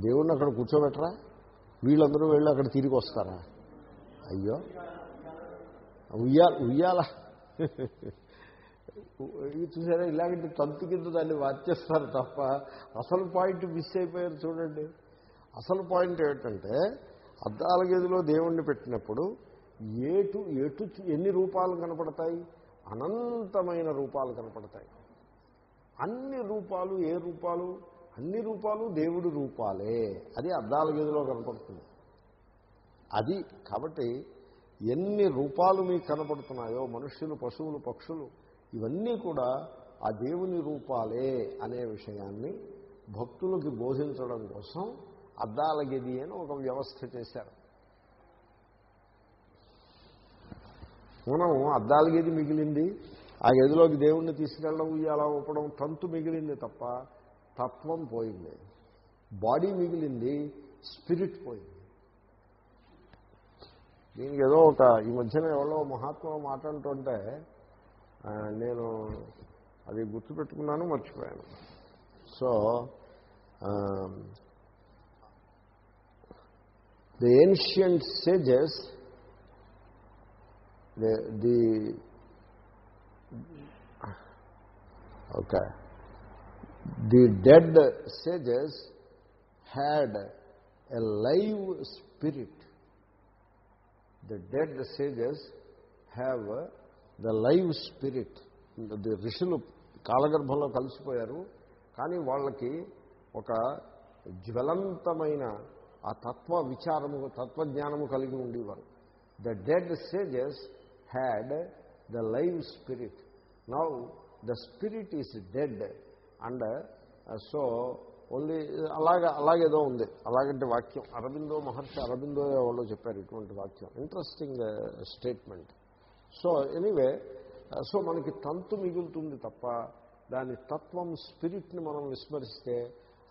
దేవుణ్ణి అక్కడ కూర్చోబెట్టరా? వీళ్ళందరూ వెళ్ళి అక్కడ తిరిగి వస్తారా? అయ్యో. ఉయ్యాల ఉయ్యాల. ఇది చూసారా? ఇలాంటి తంతు కింద దాన్ని వాచేస్తారు తప్ప అసలు పాయింట్ మిస్ అయిపోయారు చూడండి. అసలు పాయింట్ ఏంటంటే అద్దాల గదిలో దేవుణ్ణి పెట్టినప్పుడు ఏటు ఎటు ఎన్ని రూపాలు కనపడతాయి? అనంతమైన రూపాలు కనపడతాయి. అన్ని రూపాలు ఏ రూపాలు? అన్ని రూపాలు దేవుడి రూపాలే. అది అద్దాల గదిలో కనపడుతుంది. అది కాబట్టి ఎన్ని రూపాలు మీకు కనపడుతున్నాయో మనుష్యులు పశువులు పక్షులు ఇవన్నీ కూడా ఆ దేవుని రూపాలే అనే విషయాన్ని భక్తులకి బోధించడం కోసం అద్దాల గది అని ఒక వ్యవస్థ చేశారు. మనం అద్దాల గది మిగిలింది ఆ గదిలోకి దేవుణ్ణి తీసుకెళ్ళడం ఇలా ఊపడం తంతు మిగిలింది తప్ప తత్వం పోయింది. బాడీ మిగిలింది స్పిరిట్ పోయింది. దీనికి ఏదో ఒక ఈ మధ్యన ఎవరో మహాత్మ మాట్లాడుతుంటే ఆ, నేను అది గుర్తుపెట్టుకున్నాను మర్చిపోయాను. So the ancient sages the okay the dead sages had a live spirit the dead sages have the live spirit the ఋషులు కాలగర్భంలో కలిసిపోయారు. కానీ వాళ్ళకి ఒక జ్వలంతమైన ఆ తత్వ విచారము తత్వజ్ఞానము కలిగి ఉండేవారు. The dead sages had the live spirit now the spirit is dead and so only అలాగా అలాగేదో ఉంది. అలాగంటే వాక్యం. అరబిందో మహర్షి అరబిందో వాళ్ళు చెప్పారు ఇటువంటి వాక్యం. Interesting statement so anyway so మనకి తంతు మిగులుతుంది తప్ప దాని తత్వం స్పిరిట్ని మనం విస్మరిస్తే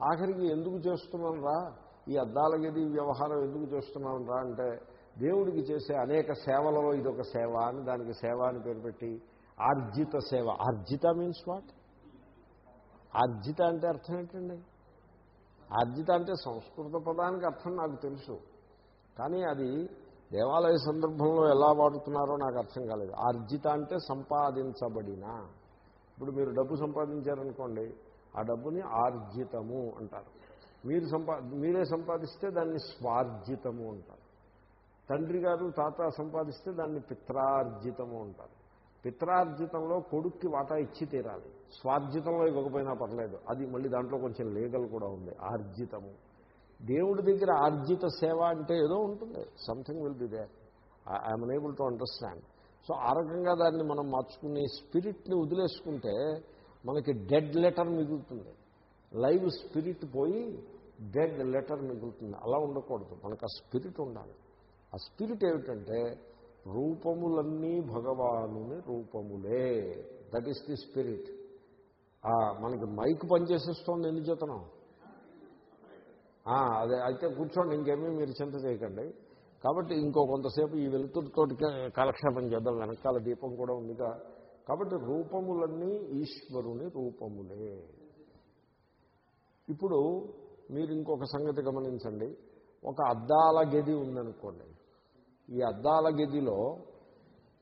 ఆఖరికి ఎందుకు చేస్తున్నాం రా? ఈ అద్దాల గది వ్యవహారం ఎందుకు చేస్తున్నాం రా? అంటే దేవుడికి చేసే అనేక సేవలలో ఇదొక సేవ అని దానికి సేవ అని పేరు పెట్టి ఆర్జిత సేవ. ఆర్జిత మీన్స్ వాట్ ఆర్జిత అంటే అర్థం ఏంటండి? ఆర్జిత అంటే సంస్కృత పదానికి అర్థం నాకు తెలుసు. కానీ అది దేవాలయ సందర్భంలో ఎలా వాడుతున్నారో నాకు అర్థం కాలేదు. ఆర్జిత అంటే సంపాదించబడిన. ఇప్పుడు మీరు డబ్బు సంపాదించారనుకోండి ఆ డబ్బుని ఆర్జితము అంటారు. మీరు సంపా మీరే సంపాదిస్తే దాన్ని స్వార్జితము అంటారు. తండ్రి గారు తాత సంపాదిస్తే దాన్ని పిత్రార్జితము అంటారు. పిత్రార్జితంలో కొడుక్కి వాటా ఇచ్చి తీరాలి. స్వార్జితంలో ఇవ్వకపోయినా పర్లేదు. అది మళ్ళీ దాంట్లో కొంచెం లీగల్ కూడా ఉంది. ఆర్జితము. దేవుడి దగ్గర ఆర్జిత సేవ అంటే ఏదో ఉంటుంది. Something will be there I am unable to understand so ఆ రకంగా దాన్ని మనం మార్చుకుని స్పిరిట్ని వదిలేసుకుంటే మనకి డెడ్ లెటర్ మిగులుతుంది. లైవ్ స్పిరిట్ పోయి డెడ్ లెటర్ మిగులుతుంది. అలా ఉండకూడదు. మనకు ఆ స్పిరిట్ ఉండాలి. ఆ స్పిరిట్ ఏమిటంటే రూపములన్నీ భగవానుని రూపములే. దట్ ఈస్ ది స్పిరిట్ మనకి మైక్ పనిచేసేస్తోంది ఎన్ని చేతనం? అదే అయితే కూర్చోండి ఇంకేమీ మీరు చింత చేయకండి. కాబట్టి ఇంకో కొంతసేపు ఈ వెలుతురుతోటి కాలక్షేపం చేద్దాం వెనకాల దీపం కూడా ఉందిగా. కాబట్టి రూపములన్నీ ఈశ్వరుని రూపములే. ఇప్పుడు మీరు ఇంకొక సంగతి గమనించండి. ఒక అద్దాల గది ఉందనుకోండి. ఈ అద్దాల గదిలో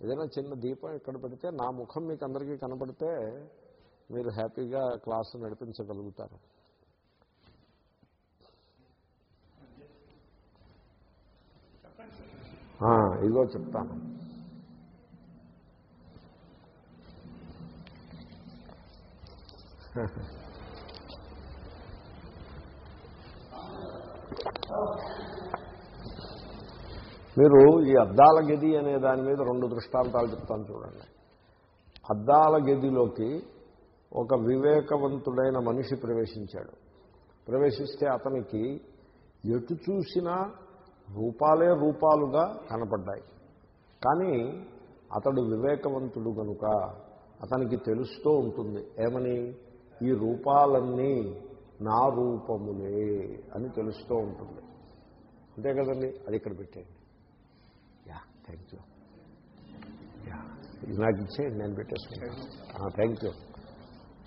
ఏదైనా చిన్న దీపం ఇక్కడ పెడితే నా ముఖం మీకు అందరికీ కనపడితే మీరు హ్యాపీగా క్లాసు నడిపించగలుగుతారు. ఇదిగో చెప్తాను. మీరు ఈ అద్దాల గది అనే దాని మీద రెండు దృష్టాంతాలు చెప్తాను చూడండి. అద్దాల గదిలోకి ఒక వివేకవంతుడైన మనిషి ప్రవేశించాడు. ప్రవేశిస్తే అతనికి ఎటు చూసినా రూపాలే రూపాలుగా కనపడ్డాయి. కానీ అతడు వివేకవంతుడు కనుక అతనికి తెలుస్తూ ఉంటుంది ఏమని? ఈ రూపాలన్నీ నా రూపములే అని తెలుస్తూ ఉంటుంది. అంతే కదండి? అది ఇక్కడ పెట్టేయండి. యా థ్యాంక్ యూ యా ఇది నాకు ఇచ్చేయండి నేను పెట్టేసుకుంటాను. థ్యాంక్ యూ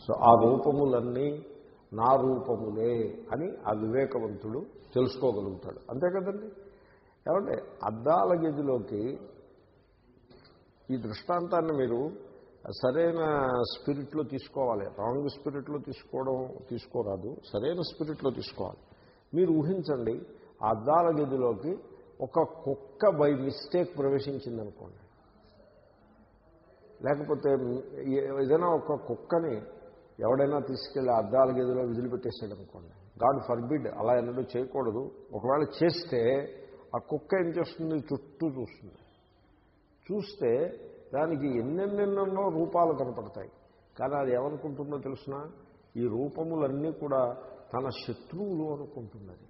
సో ఆ రూపములన్నీ నా రూపములే అని ఆ వివేకవంతుడు తెలుసుకోగలుగుతాడు. అంతే కదండి? ఏమంటే అద్దాల గదిలోకి ఈ దృష్టాంతాన్ని మీరు సరైన స్పిరిట్లో తీసుకోవాలి. రాంగ్ స్పిరిట్లో తీసుకోవడం తీసుకోరాదు. సరైన స్పిరిట్లో తీసుకోవాలి. మీరు ఊహించండి ఆ అద్దాల గదిలోకి ఒక కుక్క బై మిస్టేక్ ప్రవేశించిందనుకోండి. లేకపోతే ఏదైనా ఒక కుక్కని ఎవడైనా తీసుకెళ్ళి అద్దాల గదిలో విదిలిపెట్టేసాడు అనుకోండి గాడ్ ఫర్బిడ్ అలా ఎన్నడూ చేయకూడదు. ఒకవేళ చేస్తే ఆ కుక్క ఏం చేస్తుంది? చుట్టూ చూస్తుంది. చూస్తే దానికి ఎన్నెన్నెన్నెన్నో రూపాలు కనపడతాయి. కానీ అది ఏమనుకుంటుందో తెలిసిన? ఈ రూపములన్నీ కూడా తన శత్రువులు అనుకుంటున్నది.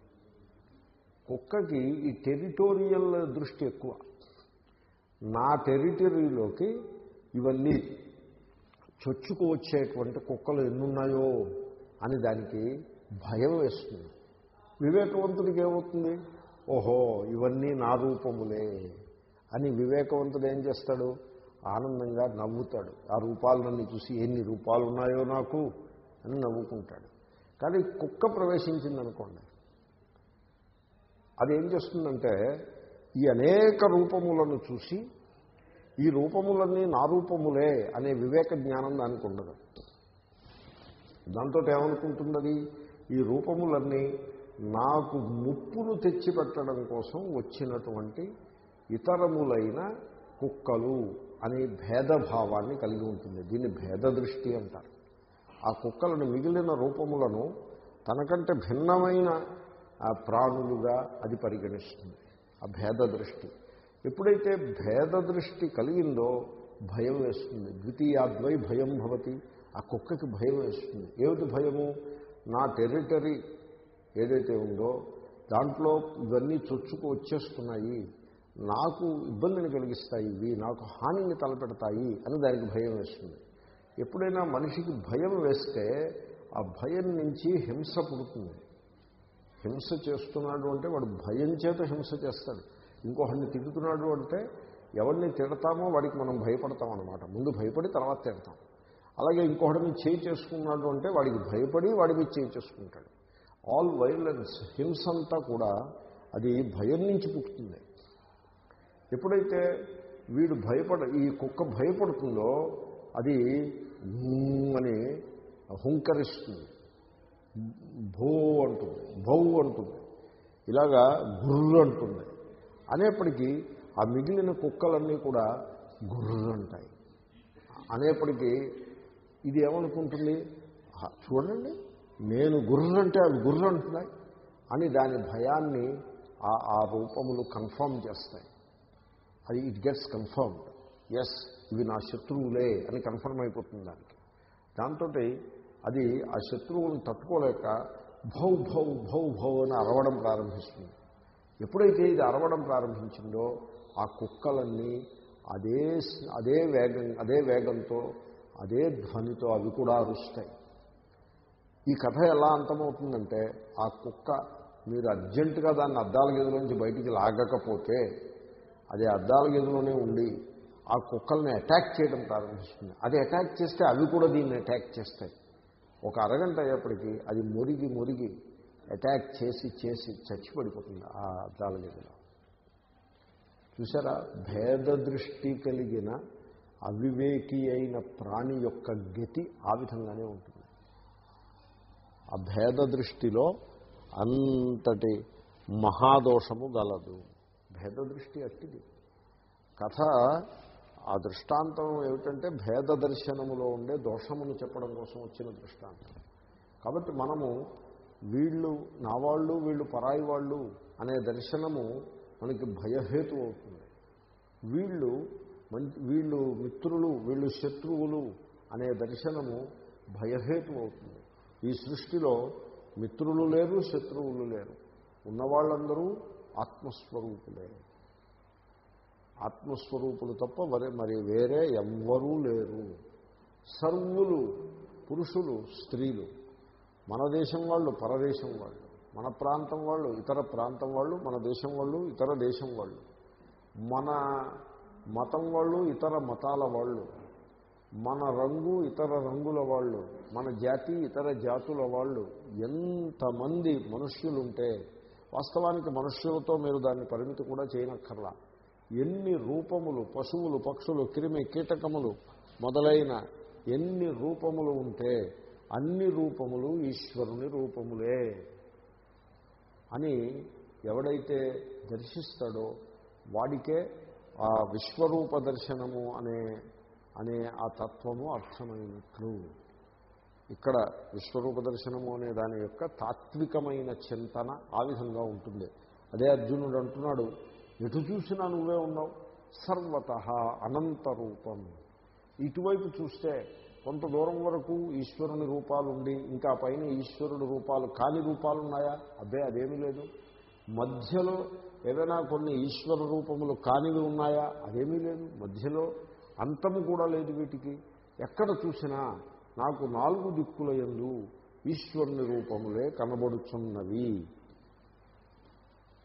కుక్కకి ఈ టెరిటోరియల్ దృష్టి ఎక్కువ. నా టెరిటరీలోకి ఇవన్నీ చొచ్చుకు వచ్చేటువంటి కుక్కలు ఎన్నున్నాయో అని దానికి భయం వేస్తుంది. వివేకవంతుడికి ఏమవుతుంది ఓహో ఇవన్నీ నా రూపములే అని వివేకవంతుడు ఏం చేస్తాడు? ఆనందంగా నవ్వుతాడు. ఆ రూపాలన్నీ చూసి ఎన్ని రూపాలు ఉన్నాయో నాకు అని నవ్వుకుంటాడు. కానీ కుక్క ప్రవేశించిందనుకోండి. అది ఏం చేస్తుందంటే ఈ అనేక రూపములను చూసి ఈ రూపములన్నీ నా రూపములే అనే వివేక జ్ఞానం దానికి ఉండదు. దాంతో ఏమనుకుంటున్నది ఈ రూపములన్నీ నాకు ముప్పును తెచ్చిపెట్టడం కోసం వచ్చినటువంటి ఇతరములైన కుక్కలు అనే భేదభావాన్ని కలిగి ఉంటుంది. దీన్ని భేద దృష్టి అంటారు. ఆ కుక్కలను మిగిలిన రూపములను తనకంటే భిన్నమైన ఆ ప్రాణులుగా అది పరిగణిస్తుంది. ఆ భేద దృష్టి. ఎప్పుడైతే భేద దృష్టి కలిగిందో భయం వేస్తుంది. ద్వితీయాద్వై భయం భవతి. ఆ కుక్కకి భయం వేస్తుంది. ఏమిటి భయము? నా టెరిటరీ ఏదైతే ఉందో దాంట్లో ఇవన్నీ చొచ్చుకు వచ్చేస్తున్నాయి. నాకు ఇబ్బందిని కలిగిస్తాయి. ఇవి నాకు హానిని తలపెడతాయి అని దానికి భయం వేస్తుంది. ఎప్పుడైనా మనిషికి భయం వేస్తే ఆ భయం నుంచి హింస పుడుతుంది. హింస చేస్తున్నాడు అంటే వాడు భయం చేత హింస చేస్తాడు. ఇంకొకరిని తిడుతున్నాడు అంటే ఎవరిని తిడతామో వాడికి మనం భయపడతాం అనమాట ముందు భయపడి తర్వాత తిడతాం. అలాగే ఇంకొకటిని చేయి చేసుకున్నాడు అంటే వాడికి భయపడి వాడి మీద చేయి చేసుకుంటాడు. ఆల్ వైలెన్స్ హింస అంతా కూడా అది భయం నుంచి పుట్టుతుంది. ఎప్పుడైతే వీడు భయపడ ఈ కుక్క భయపడుతుందో అది అని హుంకరిస్తుంది భో అంటుంది భౌ అంటుంది. ఇలాగా గుర్రు అంటుంది. అనేప్పటికీ ఆ మిగిలిన కుక్కలన్నీ కూడా గుర్రంటాయి. అనేప్పటికీ ఇది ఏమనుకుంటుంది? చూడండి నేను గుర్రంటే అవి గుర్రంటున్నాయి అని దాని భయాన్ని ఆ ఆ రూపములు కన్ఫర్మ్ చేస్తాయి. అది ఇట్ గెట్స్ కన్ఫర్మ్డ్. ఎస్ ఇవి నా శత్రువులే అని కన్ఫర్మ్ అయిపోతుంది దానికి. దాంతో అది ఆ శత్రువులను తట్టుకోలేక భౌ భౌ భౌ భౌ అని అరవడం ప్రారంభిస్తుంది. ఎప్పుడైతే ఇది అరవడం ప్రారంభించిందో ఆ కుక్కలన్నీ అదే అదే వేగం అదే వేగంతో అదే ధ్వనితో అవి కూడా అరుస్తాయి. ఈ కథ ఎలా అంతమవుతుందంటే ఆ కుక్క మీరు అర్జెంటుగా దాన్ని అద్దాల గదిలోంచి బయటికి లాగకపోతే అది అద్దాల గదిలోనే ఉండి ఆ కుక్కల్ని అటాక్ చేయడం ప్రారంభిస్తుంది. అది అటాక్ చేస్తే అవి కూడా దీన్ని అటాక్ చేస్తాయి. ఒక అరగంట అయ్యేప్పటికీ అది మురిగి మురిగి అటాక్ చేసి చేసి చచ్చిపడిపోతుంది ఆ అద్దాల గదిలో చూసారా భేద దృష్టి కలిగిన అవివేకి అయిన ప్రాణి యొక్క గతి ఆ విధంగానే ఉంటుంది. ఆ భేద దృష్టిలో అంతటి మహాదోషము గలదు. భేద దృష్టి అట్టిది. కథ ఆ దృష్టాంతం ఏమిటంటే భేద దర్శనములో ఉండే దోషమును చెప్పడం కోసం వచ్చిన దృష్టాంతం. కాబట్టి మనము వీళ్ళు నా వాళ్ళు వీళ్ళు పరాయి వాళ్ళు అనే దర్శనము మనకి భయహేతు అవుతుంది. వీళ్ళు మంచి వీళ్ళు మిత్రులు వీళ్ళు శత్రువులు అనే దర్శనము భయహేతు అవుతుంది. ఈ సృష్టిలో మిత్రులు లేరు శత్రువులు లేరు. ఉన్నవాళ్ళందరూ ఆత్మస్వరూపులే. ఆత్మస్వరూపులు తప్ప మరి మరి వేరే ఎవ్వరూ లేరు. సర్వులు పురుషులు స్త్రీలు. మన దేశం వాళ్ళు పరదేశం వాళ్ళు. మన ప్రాంతం వాళ్ళు ఇతర ప్రాంతం వాళ్ళు మన దేశం వాళ్ళు ఇతర దేశం వాళ్ళు. మన మతం వాళ్ళు ఇతర మతాల వాళ్ళు. మన రంగు ఇతర రంగుల వాళ్ళు. మన జాతి ఇతర జాతుల వాళ్ళు. ఎంతమంది మనుష్యులుంటే వాస్తవానికి మనుష్యులతో మీరు దాన్ని పరిమితి కూడా చేయనక్కర్లా. ఎన్ని రూపములు పశువులు పక్షులు క్రిమి కీటకములు మొదలైన ఎన్ని రూపములు ఉంటే అన్ని రూపములు ఈశ్వరుని రూపములే అని ఎవడైతే దర్శిస్తాడో వాడికే ఆ విశ్వరూప దర్శనము అనే అనే ఆ తత్వము అర్థమైనట్లు. ఇక్కడ విశ్వరూప దర్శనము అనే దాని యొక్క తాత్వికమైన చింతన ఆ విధంగా ఉంటుంది. అదే అర్జునుడు అంటున్నాడు ఎటు చూసినా నువ్వే ఉన్నావు. సర్వత అనంత రూపం. ఇటువైపు చూస్తే కొంత దూరం వరకు ఈశ్వరుని రూపాలు ఉండి ఇంకా పైన ఈశ్వరుడు రూపాలు కాని రూపాలు ఉన్నాయా అబ్బే అదేమీ లేదు. మధ్యలో ఏదైనా కొన్ని ఈశ్వర రూపములు కానివి ఉన్నాయా? అదేమీ లేదు. మధ్యలో అంతము కూడా లేదు వీటికి. ఎక్కడ చూసినా నాకు నాలుగు దిక్కుల ఎందు ఈశ్వరుని రూపములే కనబడుచున్నవి.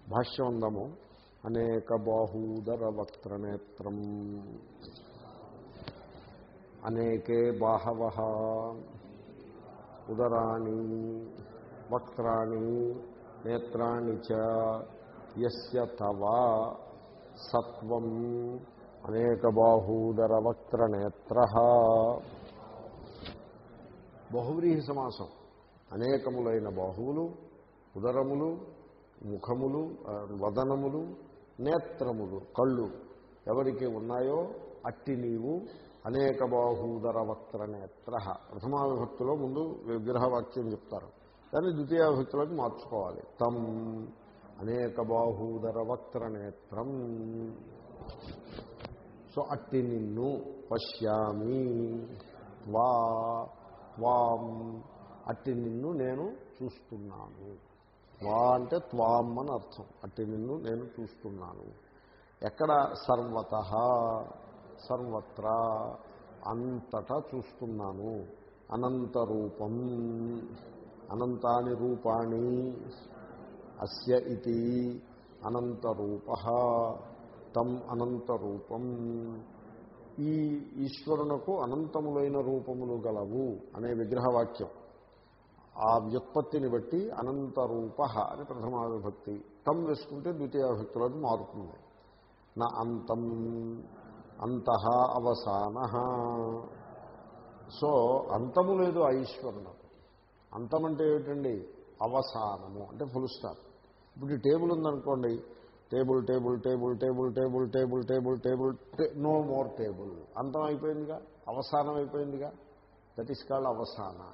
భాష్యం అందము అనేక బాహూదర వక్త్రనేత్రం అనేకే బాహవ ఉదరాణి వక్త్రాణి నేత్రాణి చ యస్య తవ సత్వం. అనేక బాహూదర వక్త్రనేత్ర బహువ్రీహి సమాసం. అనేకములైన బాహువులు ఉదరములు ముఖములు వదనములు నేత్రములు కళ్ళు ఎవరికి ఉన్నాయో అట్టి నీవు అనేక బాహూదర వక్త్ర నేత్ర ప్రథమా విభక్తిలో ముందు విగ్రహవాక్యం చెప్తారు. దాన్ని ద్వితీయ విభక్తిలోకి మార్చుకోవాలి. తం అనేక బాహూదర వక్త్ర నేత్రం సో అట్టి నిన్ను పశ్యామి. వా త్వాం అట్టి నిన్ను నేను చూస్తున్నాను. వా అంటే త్వాం అని అర్థం అట్టి నిన్ను నేను చూస్తున్నాను. ఎక్కడ? సర్వత. సర్వత్రా అంతటా చూస్తున్నాను. అనంత రూపం అనంతాని రూపాణి అస్య ఇది అనంతరూప తం అనంతరూపం. ఈ ఈశ్వరునకు అనంతములైన రూపములు గలవు అనే విగ్రహవాక్యం. ఆ వ్యుత్పత్తిని బట్టి అనంతరూప అని ప్రథమావిభక్తి. తం వేసుకుంటే ద్వితీయ విభక్తిలోకి మారుతుంది. నా అంతం. అంత అవసాన. సో అంతము లేదు ఆ ఈశ్వరుడు అంతం అంటే ఏమిటండి? అవసానము. అంటే ఫుల్ స్టాప్. ఇప్పుడు ఈ టేబుల్ ఉందనుకోండి. Table table table table table table table table no more table. అంతం అయిపోయిందిగా? అవసానం అయిపోయిందిగా? దట్ ఈస్ కాల్డ్ అవసాన.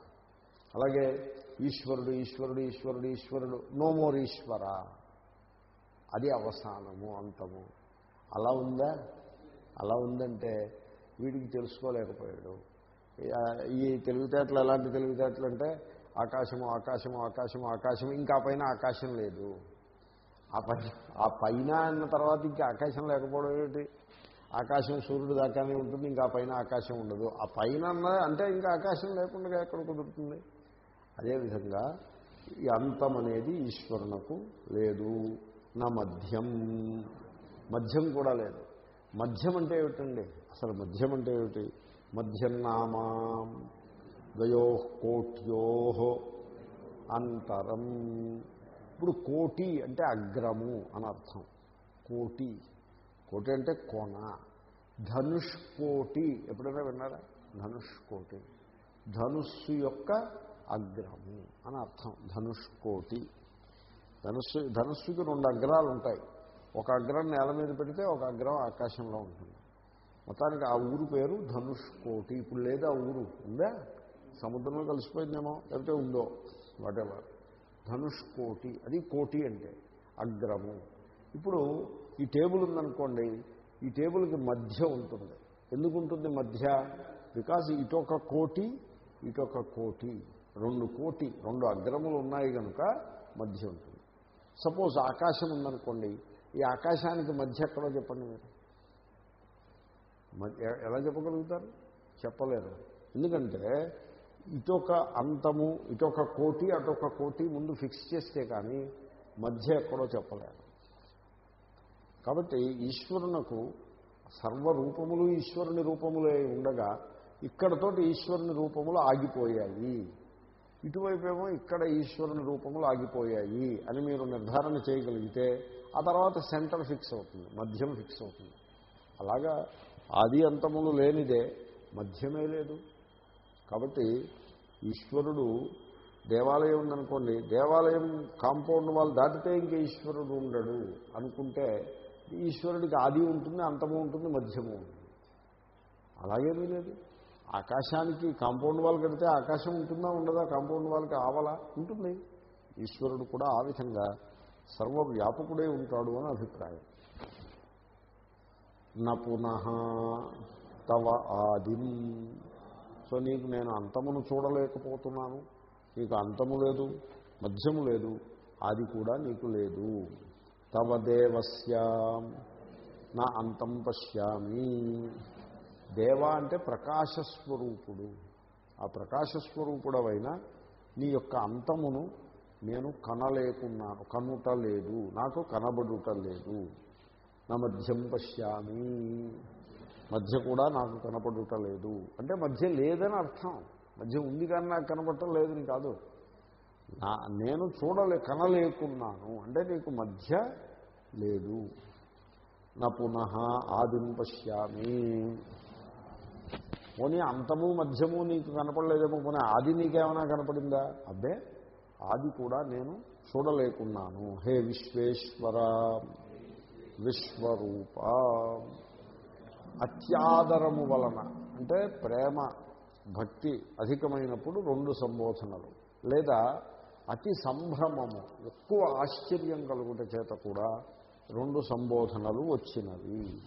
అలాగే ఈశ్వరుడు ఈశ్వరుడు ఈశ్వరుడు ఈశ్వరుడు నో మోర్ ఈశ్వర. అది అవసానము అంతము. అలా ఉందా? అలా ఉందంటే వీడికి తెలుసుకోలేకపోయాడు. ఈ తెలివితేటలు ఎలాంటి తెలివితేటలు అంటే ఆకాశము ఆకాశము ఆకాశము ఆకాశం ఇంకా పైన ఆకాశం లేదు. ఆ పైన ఆ పైన అన్న తర్వాత ఇంకా ఆకాశం లేకపోవడం ఏమిటి ఆకాశం సూర్యుడు దాకానే ఉంటుంది ఇంకా పైన ఆకాశం ఉండదు. ఆ పైన అంటే ఇంకా ఆకాశం లేకుండా ఎక్కడ కుదురుతుంది? అదేవిధంగా ఈ అంతం అనేది ఈశ్వరునకు లేదు నా మధ్యం. మధ్యం కూడా లేదు. మధ్యం అంటే ఏమిటండి? అసలు మధ్యం అంటే ఏమిటి? మధ్యన్నామా ద్వయో కోట్యో అంతరం. ఇప్పుడు కోటి అంటే అగ్రము అని అర్థం. కోటి. కోటి అంటే కోణ ధనుష్ కోటి. ఎప్పుడైనా విన్నారా? ధనుష్ కోటి. ధనుస్సు యొక్క అగ్రము అని అర్థం. ధనుష్ కోటి. ధనుస్సు ధనుస్సుకి రెండు అగ్రాలు ఉంటాయి ఒక అగ్రం నేల మీద పెడితే ఒక అగ్రం ఆకాశంలో ఉంటుంది. మొత్తానికి ఆ ఊరు పేరు ధనుష్ కోటి. ఇప్పుడు లేదా ఊరు ఉందా? సముద్రంలో కలిసిపోయిందేమో? లేకపోతే ఉందో? వాటెవర్ ధనుష్ కోటి. అది కోటి అంటే అగ్రము. ఇప్పుడు ఈ టేబుల్ ఉందనుకోండి ఈ టేబుల్కి మధ్య ఉంటుంది. ఎందుకు ఉంటుంది మధ్య? బికాజ్ ఇటొక కోటి ఇటొక కోటి. రెండు కోటి రెండు అగ్రములు ఉన్నాయి కనుక మధ్య ఉంటుంది. సపోజ్ ఆకాశం ఉందనుకోండి ఈ ఆకాశానికి మధ్య ఎక్కడో చెప్పండి మీరు. ఎలా చెప్పగలుగుతారు? చెప్పలేరు ఎందుకంటే ఇటొక అంతము ఇటొక కోటి అటొక కోటి ముందు ఫిక్స్ చేస్తే కానీ మధ్య ఎక్కడో చెప్పలేరు. కాబట్టి ఈశ్వరునకు సర్వరూపములు ఈశ్వరుని రూపములే ఉండగా ఇక్కడతోటి ఈశ్వరుని రూపములు ఆగిపోయాయి. ఇటువైపేమో ఇక్కడ ఈశ్వరుని రూపములు ఆగిపోయాయి అని మీరు నిర్ధారణ చేయగలిగితే ఆ తర్వాత సెంటర్ ఫిక్స్ అవుతుంది మధ్యం ఫిక్స్ అవుతుంది. అలాగా ఆది అంతములు లేనిదే మధ్యమే లేదు. కాబట్టి ఈశ్వరుడు దేవాలయం ఉందనుకోండి దేవాలయం కాంపౌండ్ వాళ్ళు దాటితే ఇంక ఈశ్వరుడు ఉండడు అనుకుంటే ఈశ్వరుడికి ఆది ఉంటుంది అంతము ఉంటుంది మధ్యము ఉంటుంది. అలాగేమీ లేదు. ఆకాశానికి కాంపౌండ్ వాల్ కడితే ఆకాశం ఉంటుందా ఉండదా? కాంపౌండ్ వాళ్ళకి ఆవలా ఉంటుంది. ఈశ్వరుడు కూడా ఆ విధంగా సర్వవ్యాపకుడే ఉంటాడు అని అభిప్రాయం. నా పునః తవ ఆదిం. సో నీకు నేను అంతమును చూడలేకపోతున్నాను నీకు అంతము లేదు మధ్యము లేదు ఆది కూడా నీకు లేదు. తవ దేవస్య నా అంతం పశ్యామి. దేవ అంటే ప్రకాశస్వరూపుడు. ఆ ప్రకాశస్వరూపుడవైన నీ యొక్క అంతమును నేను కనలేకున్నాను కనుట లేదు నాకు కనబడుట లేదు నా మధ్యం పశ్యామి. మధ్య కూడా నాకు కనపడుట లేదు. అంటే మధ్య లేదని అర్థం. మధ్య ఉంది కానీ నాకు కనపడటం లేదని కాదు. నా నేను చూడలే కనలేకున్నాను. అంటే నీకు మధ్య లేదు. నా పునః ఆదిం పశ్యామి. పోనీ అంతము మధ్యము నీకు కనపడలేదేమో పోనీ ఆది నీకేమైనా కనపడిందా? అబ్బే ఆది కూడా నేను చూడలేకున్నాను. హే విశ్వేశ్వర విశ్వరూప. అత్యాదరము వలన అంటే ప్రేమ భక్తి అధికమైనప్పుడు రెండు సంబోధనలు. లేదా అతి సంభ్రమము ఎక్కువ ఆశ్చర్యం కలుగుట చేత కూడా రెండు సంబోధనలు వచ్చినవి.